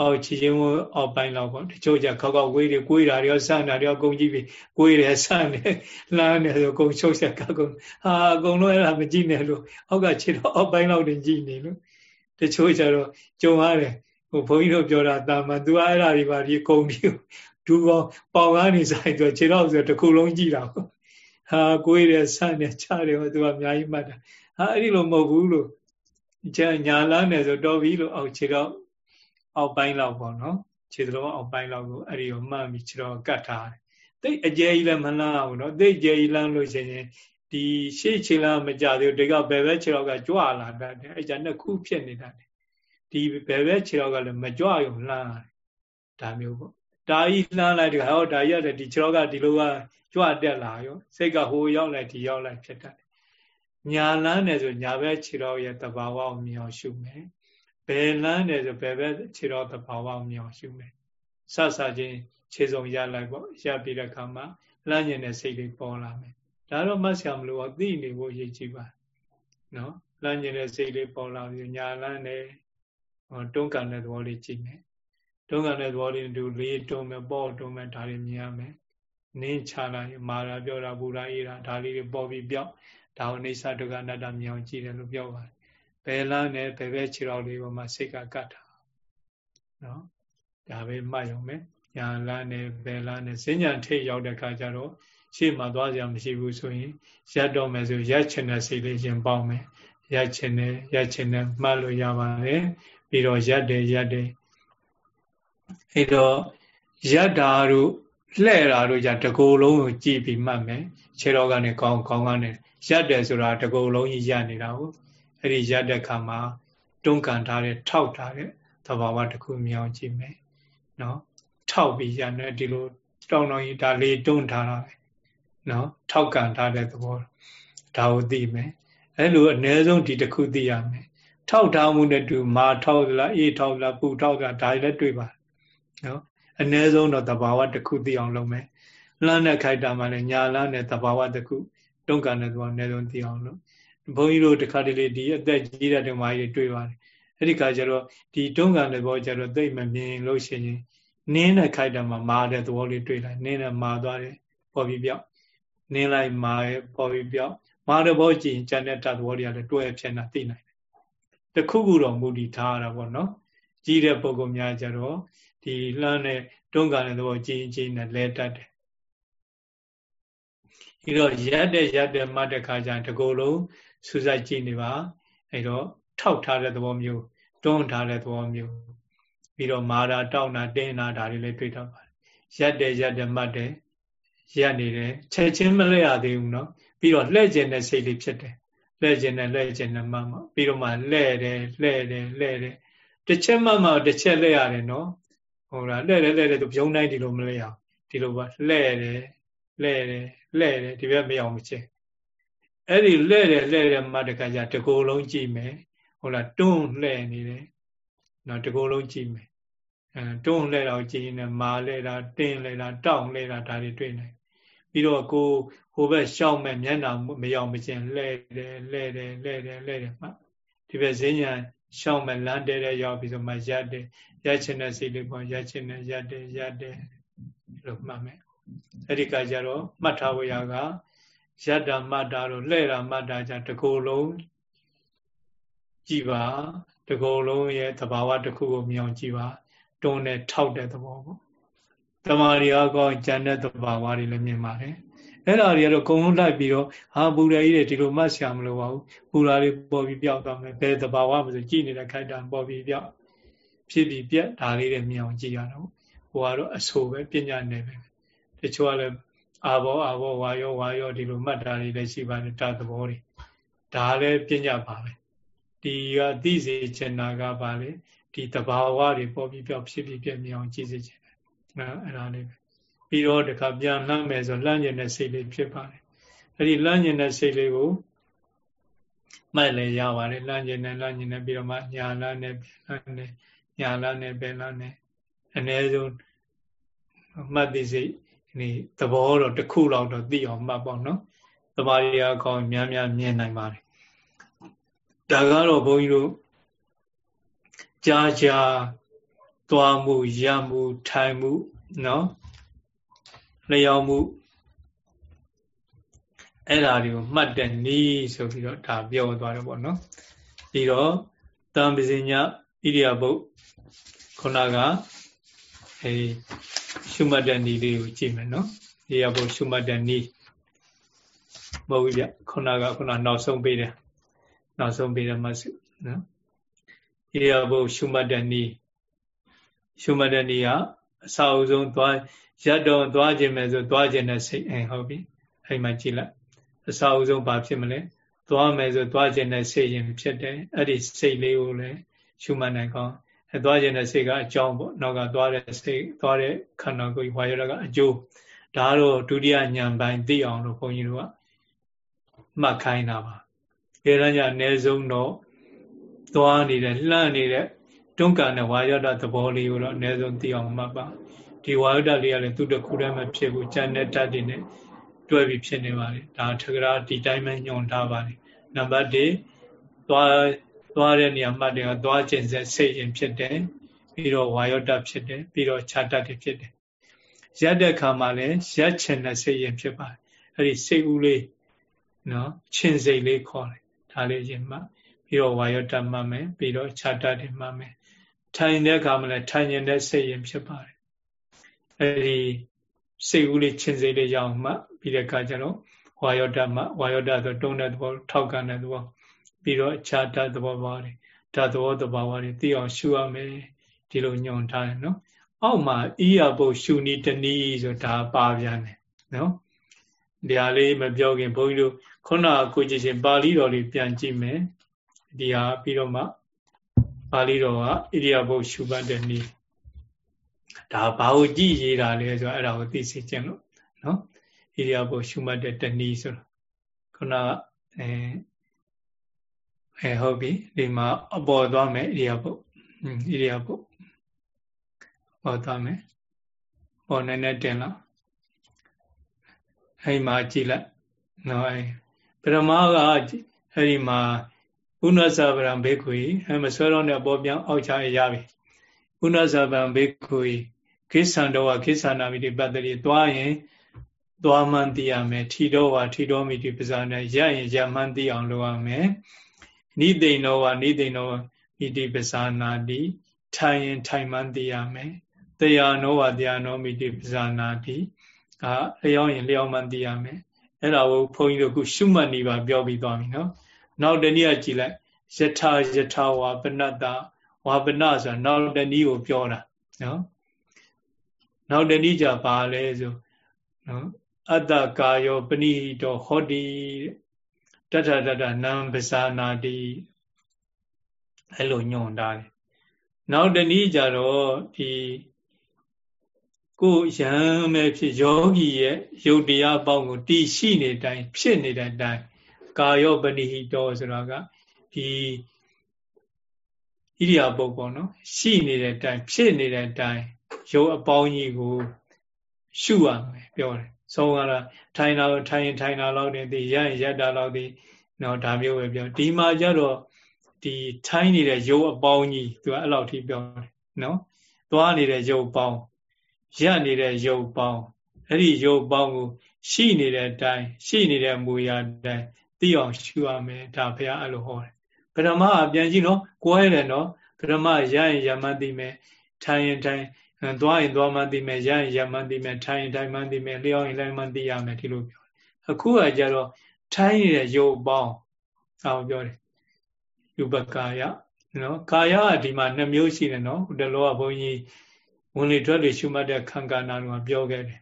[SPEAKER 1] အောက်ခြေချင်းအောက်ပိုင်းလောက်ပေါ့တချို့ကြခောက်ခောက်ဝေးတွေကိုွေးတာတွေရောစမ်းတာတွေရောအကုန်ကြည့်ပြီးကိုွေးတယ်စမ်းတယ်လှမ်းတယ်ဆိုအကုန်ချုပ်ဆက်ကကုန်ဟာအကုန်လုံးအဲ့ဒါမကြည့်နဲ့လို့အောက်ကခြေတော့အောက်ပိုင်းလောက်တင်ကြည့်နေလို့တချို့ကြတော့ကြုံရတယ်ဟိုဘုန်းကြီးတို့ပြောတာတာမန် तू အဲ့ဒါတွေပါဒီကုန်ပြီးဒူကောင်ပေါင်ကားနေဆိုင်သူခြေတော့ဆိုတခုလုံးကြည့်တာပေါ့ ဟာကိုယ်ရဆန့်နေချတယ်ဟိုသူကအများကြီးမှတ်တာဟာအဲ့ဒီလိုမဟုတ်ဘူးလို့ညာလန်းတယ်ဆိုတော်ပြီလို့အောက်ခြေတော့အောက်ပိုင်းလောက်ပေါ့နော်ခြေတော်အောက်ပိုင်းလောက်ကိုအဲ့ဒီကိုမှတ်ပြီးခြေတော်ကတ်ထားတယ်တိတ်အကျယ်ကြီးလည်းမလန်းဘူးနော်တိတ်ကျယ်ကြီးလန်းလို့ရှိရင်ဒီရှေ့ခြေလားမကြသေးဘူးဒီကဘယ်ဘက်ခြေတော်ကကြွလာတတ်တယ်အဲ့ကြနှစ်ခုဖြစ်နေတတ်တယ်ဒီဘယ်ဘက်ခြေတော်ကလည်းမကြွရုံလှမ်းဒါမျိုးပေါ့ဒါကြီးလှမ်းလိုက်တခါဟောဒါကြီးရတယ်ဒီခြေတော်ကဒီလိုက ကြွတက်လာရောစိတ်ကဟိုရောက်လိုက်ဒီရောက်လိုက်ဖြစ်တတ်တယ်ညာလန်းတယ်ဆိုညာဘက်ခြေတော်ရဲ့တဘာဝကိုမြင်အောင်ရှုမယ်ဘယ်လန်းတယ်ဆိုဘယ်ဘက်ခြေတော်တဘာဝကိုမြင်အောင်ရှုမယ်ဆဆချင်းခြေစုံရလိုက်ပေါ့ရပြီးတဲ့အခါမှာလမ်းကျင်တဲ့စိတ်လေးပေါ်လာမယ်ဒါတော့မှတ်ဆရာမလို့တော့သိနေဖို့ရည်ကြည်ပါနော်လမ်းကျင်တဲ့စိတ်လေးပေါ်လာပြီးညာလန်းတယ်ဟောတွန်းကန်တဲ့သဘောလေးကြည့်မယ်တွန်းကန်တဲ့သဘောလေးတူလေးတွန်းမယ်ပေါ့တွန်းမယ်ဒါလေးမြင်ရမယ် နင်းချလိုက်မာရာပြောတာဘူရာအေးတာဒါလေးတွေပေါ်ပြီးပြောက်ဒါကိုအိဋ္ဌဒုက္ခအနတ္တမြင်အောင်ကြည့်တယ်လို့ပြောပါတယ်ဘယ်လမ်းနဲ့ဘယ်ဘက်ခြေတော်လေးပေါ်မှာစိတ်ကကတ်တာနော်ဒါပဲမှတ်ရုံပဲညာလမ်းနဲ့ဘယ်လမ်းနဲ့စဉ္ညာထိတ်ရောက်တဲ့အခါကျတော့ရှေ့မှာသွားစရာမရှိဘူးဆိုရင်ရက်တော့မယ်ဆိုရက်ချင်တဲ့စိတ်လေးရင်ပေါင်းမယ်ရက်ချင်တယ်ရက်ချင်တယ်မှတ်လို့ရပါတယ်ပြီးတော့ရက်တယ်ရက်တယ်အဲ့တော့ရက်တာတို့ လှဲ့တာတို့じゃတကူလုံးကိုကြည့်ပြီးမှတ်မယ်ခြေတော်ကနေကောင်းကောင်းကနေရက်တယ်ဆိုတာတကူလုံးကြီးရက်နေတာဟုတ်အဲ့ဒီရက်တဲ့ခါမှာတွန်းကန်ထားတဲ့ထောက်ထားတဲ့သဘာဝတစ်ခုမြောင်ကြည့်မယ်နော်ထောက်ပြီးရက်နေဒီလိုတောင်းတောင်းကြီးဒါလေးတွန်းထားတာပဲနော်ထောက်ကန်ထားတဲ့သဘောဒါကိုသိမယ်အဲ့လိုအ ਨੇ ဆုံးဒီတစ်ခုသိရမယ်ထောက်ထားမှုနဲ့တူမာထောက်လားအေးထောက်လားပူထောက်လားဒါလည်းတွေ့ပါနော် အ ਨੇ ဆုံးတော့တဘာဝတစ်ခုသိအောင်လုပ်မယ်လှမ်းတဲ့ခိုက်တာမှလည်းညာလမ်းတဲ့တဘာဝတစ်ခုတွန်းကန်တဲ့သဘောအ ਨੇ ဆုံးသိအောင်လုပ်ဘုန်းကြီးတို့တခါတလေဒီအသက်ကြီးတဲ့ဓမ္မကြီးတွေ့ပါတယ်အဲ့ဒီခါကျတော့ဒီတွန်းကန်တဲ့ဘောကျတော့သိမမြင်လို့ရှိရင်နင်းတဲ့ခိုက်တာမှမာတဲ့သဘောလေးတွေ့လိုက်နင်းနဲ့မာသွားတယ်ပေါ်ပြီးပြောက်နင်းလိုက်မာရဲ့ပေါ်ပြီးပြောက်မာရဘောကြည့်ရင်ဉာဏ်နဲ့တသဘောတွေကလည်းတွဲဖြစ်နေတာသိနိုင်တယ်တခုခုတော့မူတည်ထားရတာပေါ့နော်ကြီးတဲ့ပုံကောင်များကြတော့ ဒီလှမ်းတဲ့တွန်းကန်တဲ့သဘောကြည်ကြည်နဲ့လဲတတ်တယ်ဒီတော့ရက်တဲ့ရက်တဲ့မှတ်တဲ့ခါကျတကူလုံးစူးစိုက်ကြည့်နေပါအဲတော့ထောက်ထားတဲ့သဘောမျိုးတွန်းထားတဲ့သဘောမျိုးပြီးတော့မာတာတောက်တာတင်းတာဒါတွေလည်းတွေ့တော့ပါတယ်ရက်တဲ့ရက်တဲ့မှတ်တဲ့ရက်နေတယ်ချက်ချင်းမလဲရသေးဘူးเนาะပြီးတော့လှဲ့ကျင်တဲ့စိတ်လေးဖြစ်တယ်လှဲ့ကျင်တဲ့လှဲ့ကျင်တဲ့မှမှပြီးတော့မှလှဲ့တယ်လှဲ့တယ်လှဲ့တယ်တစ်ချက်မှမှတစ်ချက်လှဲ့ရတယ်เนาะ ဟုတ်လားလှဲ့တယ်လှဲ့တယ်သူပြုံးတိုင်းဒီလိုမလဲရအောင်ဒီလိုပါလှဲ့တယ်လှဲ့တယ်လှဲ့တယ်ဒီဘက်မရောက်မချင်းအဲ့ဒီလှဲ့တယ်လှဲ့တယ်မှတခါကျတကိုယ်လုံးကြည့်မယ်ဟုတ်လားတွန်းလှဲ့နေတယ်နော်တကိုယ်လုံးကြည့်မယ်အဲတွန်းလှဲ့တော့ကြည့်နေမာလှဲ့တာတင်းလှဲ့တာတောင့်လှဲ့တာဒါတွေတွေ့နေပြီးတော့ကိုဟိုဘက်ရှောက်မဲ့မျက်နှာမရောက်မချင်းလှဲ့တယ်လှဲ့တယ်လှဲ့တယ်လှဲ့တယ်မှဒီဘက်ဈဉ္ညာ ရှောက်မဲ့လမ်းတဲတဲ့ရောက်ပြီးဆိုမှရက်တယ်ရက်ချင်တဲ့စိတ်လေးပေါ့ရက်ချင်တဲ့ရက်တယ်ရက်တယ်လို့မှတ်မယ်အဲ့ဒီကကြတော့မှတ်ထားဝရကယတ္တမှတ်တာတို့လှဲ့တာမှတ်တာကြတကိုယ်လုံးကြည်ပါတကိုယ်လုံးရဲ့သဘာဝတစ်ခုကိုမြင်အောင်ကြည်ပါတွန်းနဲ့ထောက်တဲ့သဘောပေါ့တမာရီအကောဉာဏ်တဲ့သဘာဝတွေလည်းမြင်ပါတယ် အဲ့ဒါတွေကတော့ကုံလုံးလိုက်ပြီးတော့ဟာပူရကြီးတွေဒီလိုမှတ်ရှာမလို့ပါဘူးပူရာတွေပေါ်ပြီးပြောက်သွားမယ်ဘယ်သဘာဝမဆိုကြည်နေတဲ့ခိုက်တာပေါ်ပြီးပြောက်ဖြစ်ပြီးပြက်ဒါလေးတွေမြင်အောင်ကြည်ရတော့ဟိုကတော့အဆိုပဲပညာနယ်ပဲတချို့ကလည်းအာဘောအာဘောဝါယောဝါယောဒီလိုမှတ်တာတွေလည်းရှိပါတယ်တာသဘောတွေဒါလည်းပညာပါပဲဒီကသိစေချင်တာကပါလေဒီတဘာဝတွေပေါ်ပြီးပြောက်ဖြစ်ပြီးပြည့်မြအောင်ကြည့်စေချင်တယ်နော်အဲ့ဒါလေးပဲ ပြီးတော့တခါပြန်လှမ်းမယ်ဆိုလှမ်းကျင်တဲ့စိတ်လေးဖြစ်ပါတယ်အဲ့ဒီလှမ်းကျင်တဲ့စိတ်လေးကိုမှတ်လည်းရပါတယ်လှမ်းကျင်တဲ့လှမ်းကျင်တဲ့ပြီးတော့မှညာလန်းနဲ့လှမ်းနဲ့ညာလန်းနဲ့ဘယ်လန်းနဲ့အ ਨੇ ဆုံးမှတ်သိစိတ်ဒီသဘောတော့တစ်ခုလောက်တော့သိအောင်မှတ်ပေါ့နော်သမာဓိအကောင်းများများမြင်နိုင်ပါတယ်ဒါကတော့ဘုန်းကြီးတို့ကြာကြာသွားမှုရမှုထိုင်မှုနော် လျော်မှုအဲ့ဓာတွေကိုမှတ်တဲ့နီးဆိုပြီးတော့ဒါပြောသွားတယ်ပေါ့နော်ပြီးတော့တံပစညဣရိယာပုတ်ခုနကအဲရှုမှတ်တဲ့နီးလေးကိုကြည့်မယ်နော်ဣရိယာပုတ်ရှုမှတ်တဲ့နီးမဟုတ်ဘူးဗျခုနကခုနနောက်ဆုံးပေးတယ်နောက်ဆုံးပေးတယ်မှစုနော်ဣရိယာပုတ်ရှုမှတ်တဲ့နီးရှုမှတ်တဲ့နီးကအစာအုပ်ဆုံးသွား ရတော့သွားခြင်းမယ်ဆိုသွားခြင်းနဲ့စိတ်အဲဟုတ်ပြီအဲ့မှာကြည့်လိုက်အစာအုပ်ဆုံးဘာဖြစ်မလဲသွားမယ်ဆိုသွားခြင်းနဲ့စိတ်ရင်ဖြစ်တယ်အဲ့ဒီစိတ်လေးကိုလည်းရှုမှတ်နိုင်ကောင်းအဲသွားခြင်းနဲ့စိတ်ကအကြောင်းပေါ့နောက်ကသွားတဲ့စိတ်သွားတဲ့ခန္ဓာကိုယ်ဝါရကအကျိုးဒါတော့ဒုတိယဉာဏ်ပိုင်းသိအောင်လို့ဘုန်းကြီးတို့ကမှတ်ခိုင်းတာပါအဲဒါကြောင့်အ ਨੇ ဆုံးတော့သွားနေတဲ့လှမ်းနေတဲ့တွန်းကန်တဲ့ဝါရဒသဘောလေးကိုတော့အ ਨੇ ဆုံးသိအောင်မှတ်ပါ ဒီဝါယုဒလေးကလည်းသူ့တခုတည်းမဖြစ်ဘူးဉာဏ်နဲ့တတ်တွေနဲ့တွဲပြီးဖြစ်နေပါလေဒါထကရာဒီတိုင်းပဲညွန်ထားပါလေနံပါတ်1သွားသွားတဲ့နေရာမှတ်တယ်ကသွားခြင်းစက်စိတ်ရင်ဖြစ်တယ်ပြီးတော့ဝါယောတဖြစ်တယ်ပြီးတော့ခြားတတ်တွေဖြစ်တယ်ရက်တဲ့ခါမှာလည်းရက်ချင်တဲ့စိတ်ရင်ဖြစ်ပါတယ်အဲ့ဒီစိတ်ဦးလေးနော်ချင်းစိတ်လေးခေါ်တယ်ဒါလေးရင်မှပြီးတော့ဝါယောတမှတ်မယ်ပြီးတော့ခြားတတ်တွေမှတ်မယ်ထိုင်တဲ့အခါမှာလည်းထိုင်ရင်တဲ့စိတ်ရင်ဖြစ်ပါတယ် အဲဒီစိတ်ကူးလေးချင်းစိတ်လေးရအောင်မှပြီးတဲ့အခါကျတော့ဝါယောဒမှဝါယောဒဆိုတုံးတဲ့သဘောထောက်ကန်တဲ့သဘောပြီးတော့အခြားဓာတ်သဘောပါတွေဓာတ်သဘောသဘာဝတွေသိအောင်ရှုရမယ်ဒီလိုညွန်ထားတယ်နော်အောက်မှာဣယပုတ်ရှုနီတနည်းဆိုဒါပါပြန်တယ်နော်ဒီဟာလေးမပြောခင်ဘုန်းကြီးတို့ခုနကကိုကြည့်ချင်းပါဠိတော်လေးပြန်ကြည့်မယ်ဒီဟာပြီးတော့မှပါဠိတော်ကဣရိယာပုတ်ရှုပတ်တဲ့နည်း ဒါဘာကိုကြည့်ရေးတာလဲဆိုတော့အဲ့ဒါကိုသိစေခြင်းလို့နော်ဣရိယာပုရှုမှတ်တဲ့တဏီဆိုတော့ခုနကအဲအဲဟုတ်ပြီဒီမှာအပေါ်သွားမယ်ဣရိယာပုဣရိယာပုပေါ်သွားမယ်ပေါ်နေနဲ့တင်လောက်အဲ့မှာကြည့်လိုက်နော်အဲပရမကအဲ့ဒီမှာဥနသဗရံဘေခွေအဲမဆွဲတော့တဲ့ပေါ်ပြောင်းအောက်ချရပြီ ဥနသဗံဘေခွေကိစ္ဆန္တောဝကိစ္ဆန္နာမိတိပတ္တိသွားရင်သွားမှန်းသိရမယ်ထီတော်ဝါထီတော်မိတိပဇာနဲ့ရရင်ရမှန်းသိအောင်လုပ်ရမယ်နိသိဏောဝါနိသိဏောမိတိပဇာနာတိထိုင်ရင်ထိုင်မှန်းသိရမယ်တရားနောဝါတရားနောမိတိပဇာနာတိအာလျောင်းရင်လျောင်းမှန်းသိရမယ်အဲ့ဒါကိုဘုန်းကြီးတို့ကရှုမှတ်နေပါပြောပြီးသွားပြီနော်နောက်တနည်းကြည့်လိုက်ယထာယထာဝါပနတ္တ ဝါပနဆိုတာနောက်တနည်းကိုပြောတာနော်နောက်တနည်းကြပါလဲဆိုနော်အတ္တကာယောပဏိဟိတောဟောတိတထတတနံပဇာနာတိအဲ့လိုညွှန်တာတယ်နောက်တနည်းကြတော့ဒီကိုယံမဲ့ဖြစ်ယောဂီရဲ့ယုတ်တရားပေါင်းကိုတည်ရှိနေတိုင်းဖြစ်နေတဲ့အတိုင်းကာယောပဏိဟိတောဆိုတာကဒီ ဣရိယာပုတ်ပေါ့နော်ရှိနေတဲ့အတိုင်းဖြစ်နေတဲ့အတိုင်းရုပ်အပေါင်းကြီးကို ရှုရမယ်ပြောတယ်ဆုံးကတော့ထိုင်တာထိုင်ရင်ထိုင်တာလောက်တင်ဒီရရင်ရတာလောက်တင်နော်ဒါမျိုးပဲပြောဒီမှာကျတော့ဒီထိုင်နေတဲ့ရုပ်အပေါင်းကြီးသူကအဲ့လောက်ထိပြောတယ်နော်သွားနေတဲ့ရုပ်ပေါင်းရက်နေတဲ့ရုပ်ပေါင်းအဲ့ဒီရုပ်ပေါင်းကိုရှိနေတဲ့အတိုင်းရှိနေတဲ့မူရာတိုင်းသိအောင်ရှုရမယ်ဒါဘုရားအဲ့လိုဟောတယ် ပရမအပြန်ကြည့်နော်ကိုယ်ရတယ်နော်ပရမရရင်ရမှသိမယ်ထိုင်ရင်ထိုင်သွားရင်သွားမှသိမယ်ရရင်ရမှသိမယ်ထိုင်ရင်ထိုင်မှသိမယ်လျောင်းရင်လျောင်းမှသိရမယ်ဒီလိုပြောအခုကကြတော့ထိုင်နေတဲ့ရုပ်ပေါင်းအောင်ပြောတယ်ယူပကာယနော်ကာယကဒီမှာနှစ်မျိုးရှိတယ်နော်ဟိုတလောကဘုန်းကြီးဝင်လေထွက်လေရှုမှတ်တဲ့ခံကာနာကပြောခဲ့တယ်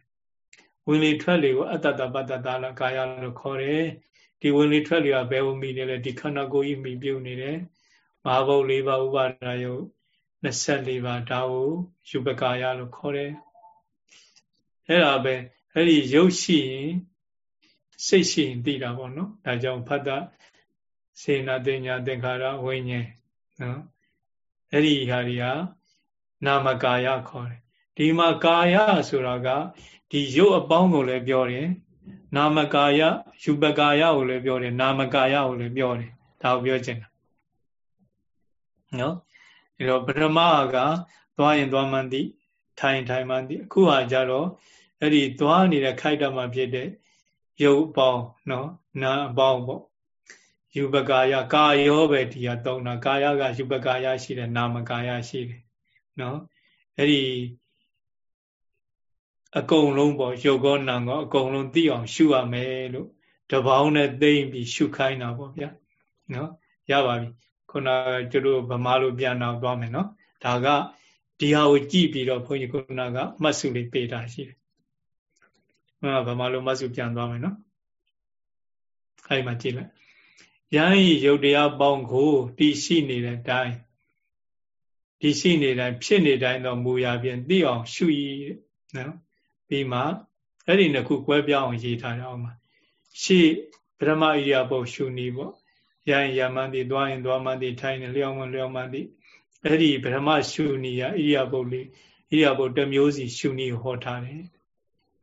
[SPEAKER 1] ဝင်လေထွက်လေကိုအတ္တတပတ္တတာလကာယလို့ခေါ်တယ် ဒီဝင်လေထွက်လေကဘယ်ဝင်မိနေလဲဒီခန္ဓာကိုယ်ကြီးမိပြုတ်နေတယ်မဟာဘုတ်၄ပါးဥပါဒာယုတ်24ပါးဒါကိုယူပကာယလို့ခေါ်တယ်အဲ့ဒါပဲအဲ့ဒီရုပ်ရှိရင်စိတ်ရှိရင်သိတာပေါ့နော်ဒါကြောင့်ဖတ်တာစေနာတင်ညာသင်္ခါရဝိညာဉ်နော်အဲ့ဒီဟာတွေကနာမကာယခေါ်တယ်ဒီမှာကာယဆိုတာကဒီရုပ်အပေါင်းကိုလည်းပြောတယ် နာမကာယယူပကာယကိုလည်းပြောတယ်နာမကာယကိုလည်းပြောတယ်ဒါကိုပြောချင်တာနော်ဒီတော့ပရမကသွားရင်သွားမှန်းသိထိုင်ထိုင်မှန်းသိအခုဟာကြတော့အဲ့ဒီသွားနေတဲ့ခိုက်တမှာဖြစ်တဲ့ရုပ်အပေါင်းနော်နာအပေါင်းပေါ့ယူပကာယကာယောပဲဒီဟာသုံးတာကာယကယူပကာယရှိတယ်နာမကာယရှိတယ်နော်အဲ့ဒီ အကုန်လုံးပေါ့ရုပ်ကောနာကောအကုန်လုံးသိအောင်ရှုရမယ်လို့တပေါင်းနဲ့သိမ့်ပြီးရှုခိုင်းတာပေါ့ဗျာနော်ရပါပြီခုနကျတို့ဗမာလိုပြန်တော့သွားမယ်နော်ဒါကဒီဟာကိုကြည့်ပြီးတော့ဘုန်းကြီးခုနကမှတ်စုလေးပေးတာရှိတယ်ဟောဗမာလိုမှတ်စုပြန်သွားမယ်နော်အဲ့ဒီမှာကြည့်လိုက်ယဟန်ဤယုတ်တရားပေါင်းကိုတည်ရှိနေတဲ့အတိုင်းတည်ရှိနေတိုင်းဖြစ်နေတိုင်းတော့မူရပြင်သိအောင်ရှုရည်နော် ပြီးမှအဲ့ဒီနှစ်ခုကွဲပြောင်းအောင်ရေးထားတယ်အောင်မှာရှေ့ဗြဟ္မဣရိယာပုတ်ရှုနည်းပေါ့ရရင်ရမန်းတိသွားရင်သွားမှန်းတိထိုင်ရင်လျောင်းမှလျောင်းမှန်းတိအဲ့ဒီဗြဟ္မရှုနည်းရဣရိယာပုတ်လေးဣရိယာပုတ်တစ်မျိုးစီရှုနည်းဟောထားတယ်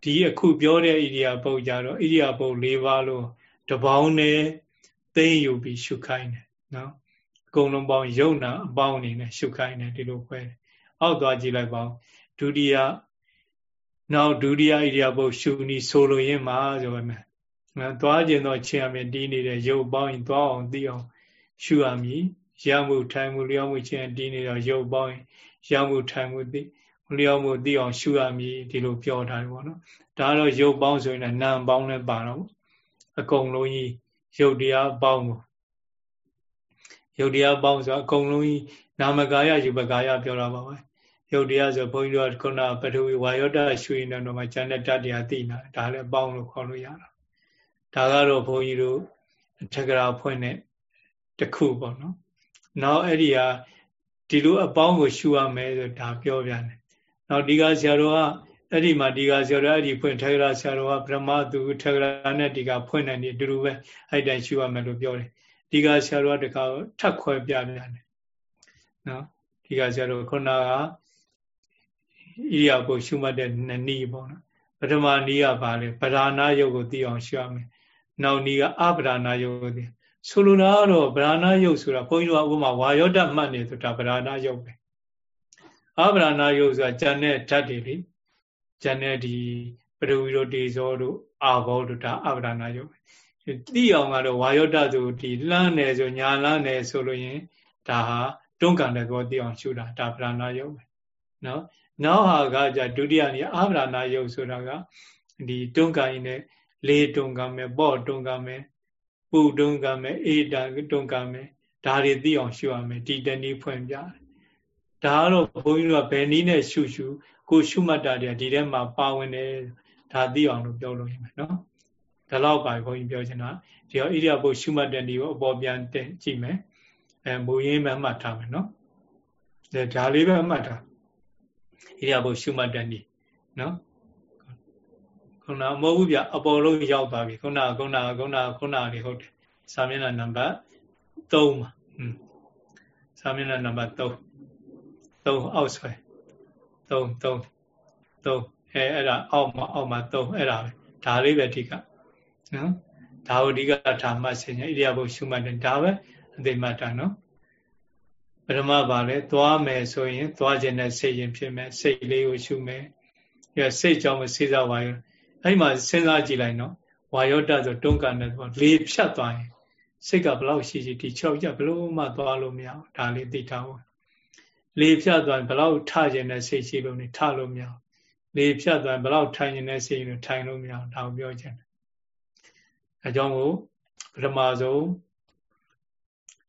[SPEAKER 1] ဒီအခုပြောတဲ့ဣရိယာပုတ်ကြတော့ဣရိယာပုတ်၄ပါးလို့တပေါင်းနဲ့သိမ့်ယူပြီးရှုခိုင်းတယ်နော်အကုန်လုံးပေါင်းယုံနာအပေါင်းအနေနဲ့ရှုခိုင်းတယ်ဒီလိုခွဲတယ်အောက်သွားကြည့်လိုက်ပါဦးဒုတိယ နောက်ဒုတိယဣရိယာပုတ်ရှုနီဆိုလိုရင်းမှာဆိုပါမယ်နော်သွားကျင်တော့ချင်းအမြင်တီးနေတဲ့ရုပ်ပေါင်းရင်သွားအောင်သိအောင်ရှုရမည်ရမှုထိုင်မှုလျောင်းမှုချင်းတီးနေတော့ရုပ်ပေါင်းရင်ရမှုထိုင်မှုသိလျောင်းမှုသိအောင်ရှုရမည်ဒီလိုပြောထားတယ်ပေါ့နော်ဒါတော့ရုပ်ပေါင်းဆိုရင်နာမ်ပေါင်းလည်းပါတော့အကုန်လုံးကြီးရုပ်တရားပေါင်းကိုရုပ်တရားပေါင်းဆိုအကုန်လုံးကြီးနာမကာယယူပကာယပြောတာပါပဲ ရုပ်တရားဆိုဘုန်းကြီးတို့ကခုနပထဝီဝါယောတရွှေနေတော့မှဉာဏ်နဲ့တတရားသိနေတာဒါလည်းပေါင်းလို့ခေါ်လို့ရတာဒါကတော့ဘုန်းကြီးတို့ထက်ကရာဖွင့်တဲ့တခုပေါ့နော်နောက်အဲ့ဒီဟာဒီလိုအပေါင်းကိုရှုရမယ်ဆိုဒါပြောပြတယ်နောက်ဒီကဆရာတော်ကအဲ့ဒီမှာဒီကဆရာတော်အဲ့ဒီဖွင့်ထက်ကရာဆရာတော်ကဗြဟ္မသူထက်ကရာနဲ့ဒီကဖွင့်နေတယ်အတူတူပဲအဲ့တိုင်းရှုရမယ်လို့ပြောတယ်ဒီကဆရာတော်ကတခါထပ်ခွဲပြပြတယ်နော်ဒီကဆရာတော်ခုနက ဤရာကိုရှုမှတ်တဲ့နှစ်နည်းပေါ့နော်ပထမနည်းကဘာလဲပဓာနာယုတ်ကိုသိအောင်ရှုရမယ်နောက်နည်းကအပဓာနာယုတ်ကိုသိဆိုလိုတာကတော့ပဓာနာယုတ်ဆိုတာဘုန်းကြီးတို့ကဥပမာဝါယောတမှတ်နေဆိုတာပဓာနာယုတ်ပဲအပဓာနာယုတ်ဆိုတာဉာဏ်နဲ့ဓာတ်တွေလေဉာဏ်နဲ့ဒီပရဝီရောတေဇောတို့အာဘောတို့ဒါအပဓာနာယုတ်ပဲသိအောင်ကတော့ဝါယောတဆိုဒီလှမ်းနေဆိုညာလှမ်းနေဆိုလို့ရင်ဒါဟာတွန်းကန်တဲ့သဘောသိအောင်ရှုတာဒါပဓာနာယုတ်ပဲနော် နောက်ဟာကじゃဒုတိယနေ့အာပရဏာယုတ်ဆိုတာကဒီတွန်းကန်ရင်လည်းလေတွန်းကန်မယ်ပေါ့တွန်းကန်မယ်ပူတွန်းကန်မယ်အေးတာတွန်းကန်မယ်ဒါတွေသိအောင်ရှုရမယ်ဒီတနည်းဖွင့်ပြတယ်ဒါကတော့ဘုန်းကြီးတို့ကဘယ်နည်းနဲ့ရှုရှုကိုရှုမှတ်တာတွေဒီထဲမှာပါဝင်တယ်ဒါသိအောင်လို့ပြောလို့ရမယ်နော်ဒါတော့ပါဘုန်းကြီးပြောချင်တာဒီတော့ဣရိယာပုရှုမှတ်တဲ့ဒီကိုအပေါ်ပြန်တင်ကြည့်မယ်အဲမူရင်းမှမှတ်ထားမယ်နော်ဒါလေးပဲမှတ်ထား ဣရိယာပုရှုမှတ်တဲ့ဒီနော်ခုနမဟုတ်ဘူးဗျအပေါ်လုံးရောက်သွားပြီခုနခုနခုနခုနလေးဟုတ်တယ်စာမျက်နှာနံပါတ်3ပါอืมစာမျက်နှာနံပါတ်3 3အောက်ဆွဲ3 3 3အဲအဲ့ဒါအောက်မှာအောက်မှာ3အဲ့ဒါပဲဒါလေးပဲအဓိကနော်ဒါကိုအဓိကထားမှတ်စင်ဣရိယာပုရှုမှတ်တယ်ဒါပဲအသိမှတ်တာနော် ပထမပါလဲသွားမယ်ဆိုရင်သွားခြင်းနဲ့စိတ်ရင်ဖြစ်မယ်စိတ်လေးကိုရှုမယ်ရစိတ်ကြောင့်မစေစားဝါရောအဲ့မှာစဉ်းစားကြည့်လိုက်နော်ဝါယောတဆိုတွန်းကန်တဲ့ပေါ့လေဖြတ်သွားရင်စိတ်ကဘလောက်ရှိရှိဒီ၆ချက်ဘလို့မှသွားလို့မရဘူးဒါလေးသိထားဖို့လေဖြတ်သွားရင်ဘလောက်ထခြင်းနဲ့စိတ်ရှိလို့နေထလို့မရလေဖြတ်သွားရင်ဘလောက်ထိုင်ခြင်းနဲ့စိတ်လို့ထိုင်လို့မရဒါကိုပြောချင်တယ်အဲကြောင့်မို့ပထမဆုံး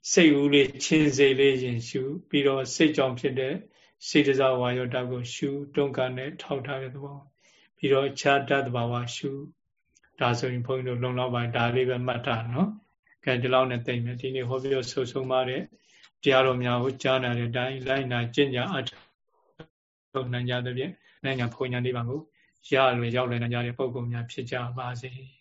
[SPEAKER 1] စိတ်ဦးလေးချင်းစိတ်လေးရင်ရှု ပြီးတော့စိတ်ကြောင့်ဖြစ်တဲ့စိတ်တစားဝါယောဓာတ်ကိုရှုတွန်းကန်နဲ့ထောက်ထားတဲ့သဘောပြီးတော့ခြားတတ်တဘာဝရှုဒါဆိုရင်ဘုန်းကြီးတို့လုံလောက်ပါဒါလေးပဲမှတ်တာနော်ကဲဒီလောက်နဲ့သိမ့်မယ်ဒီနေ့ဟောပြောဆုဆုံးပါတဲ့တရားတော်များကိုကြားနာတဲ့အတိုင်းလိုက်နာကျင့်ကြအထောက်နိုင်ကြသဖြင့်နိုင်ငံဘုံညာလေးပါကိုရလွယ်ရောက်လွယ်နိုင်ကြတဲ့ပုံပုံများဖြစ်ကြပါစေ။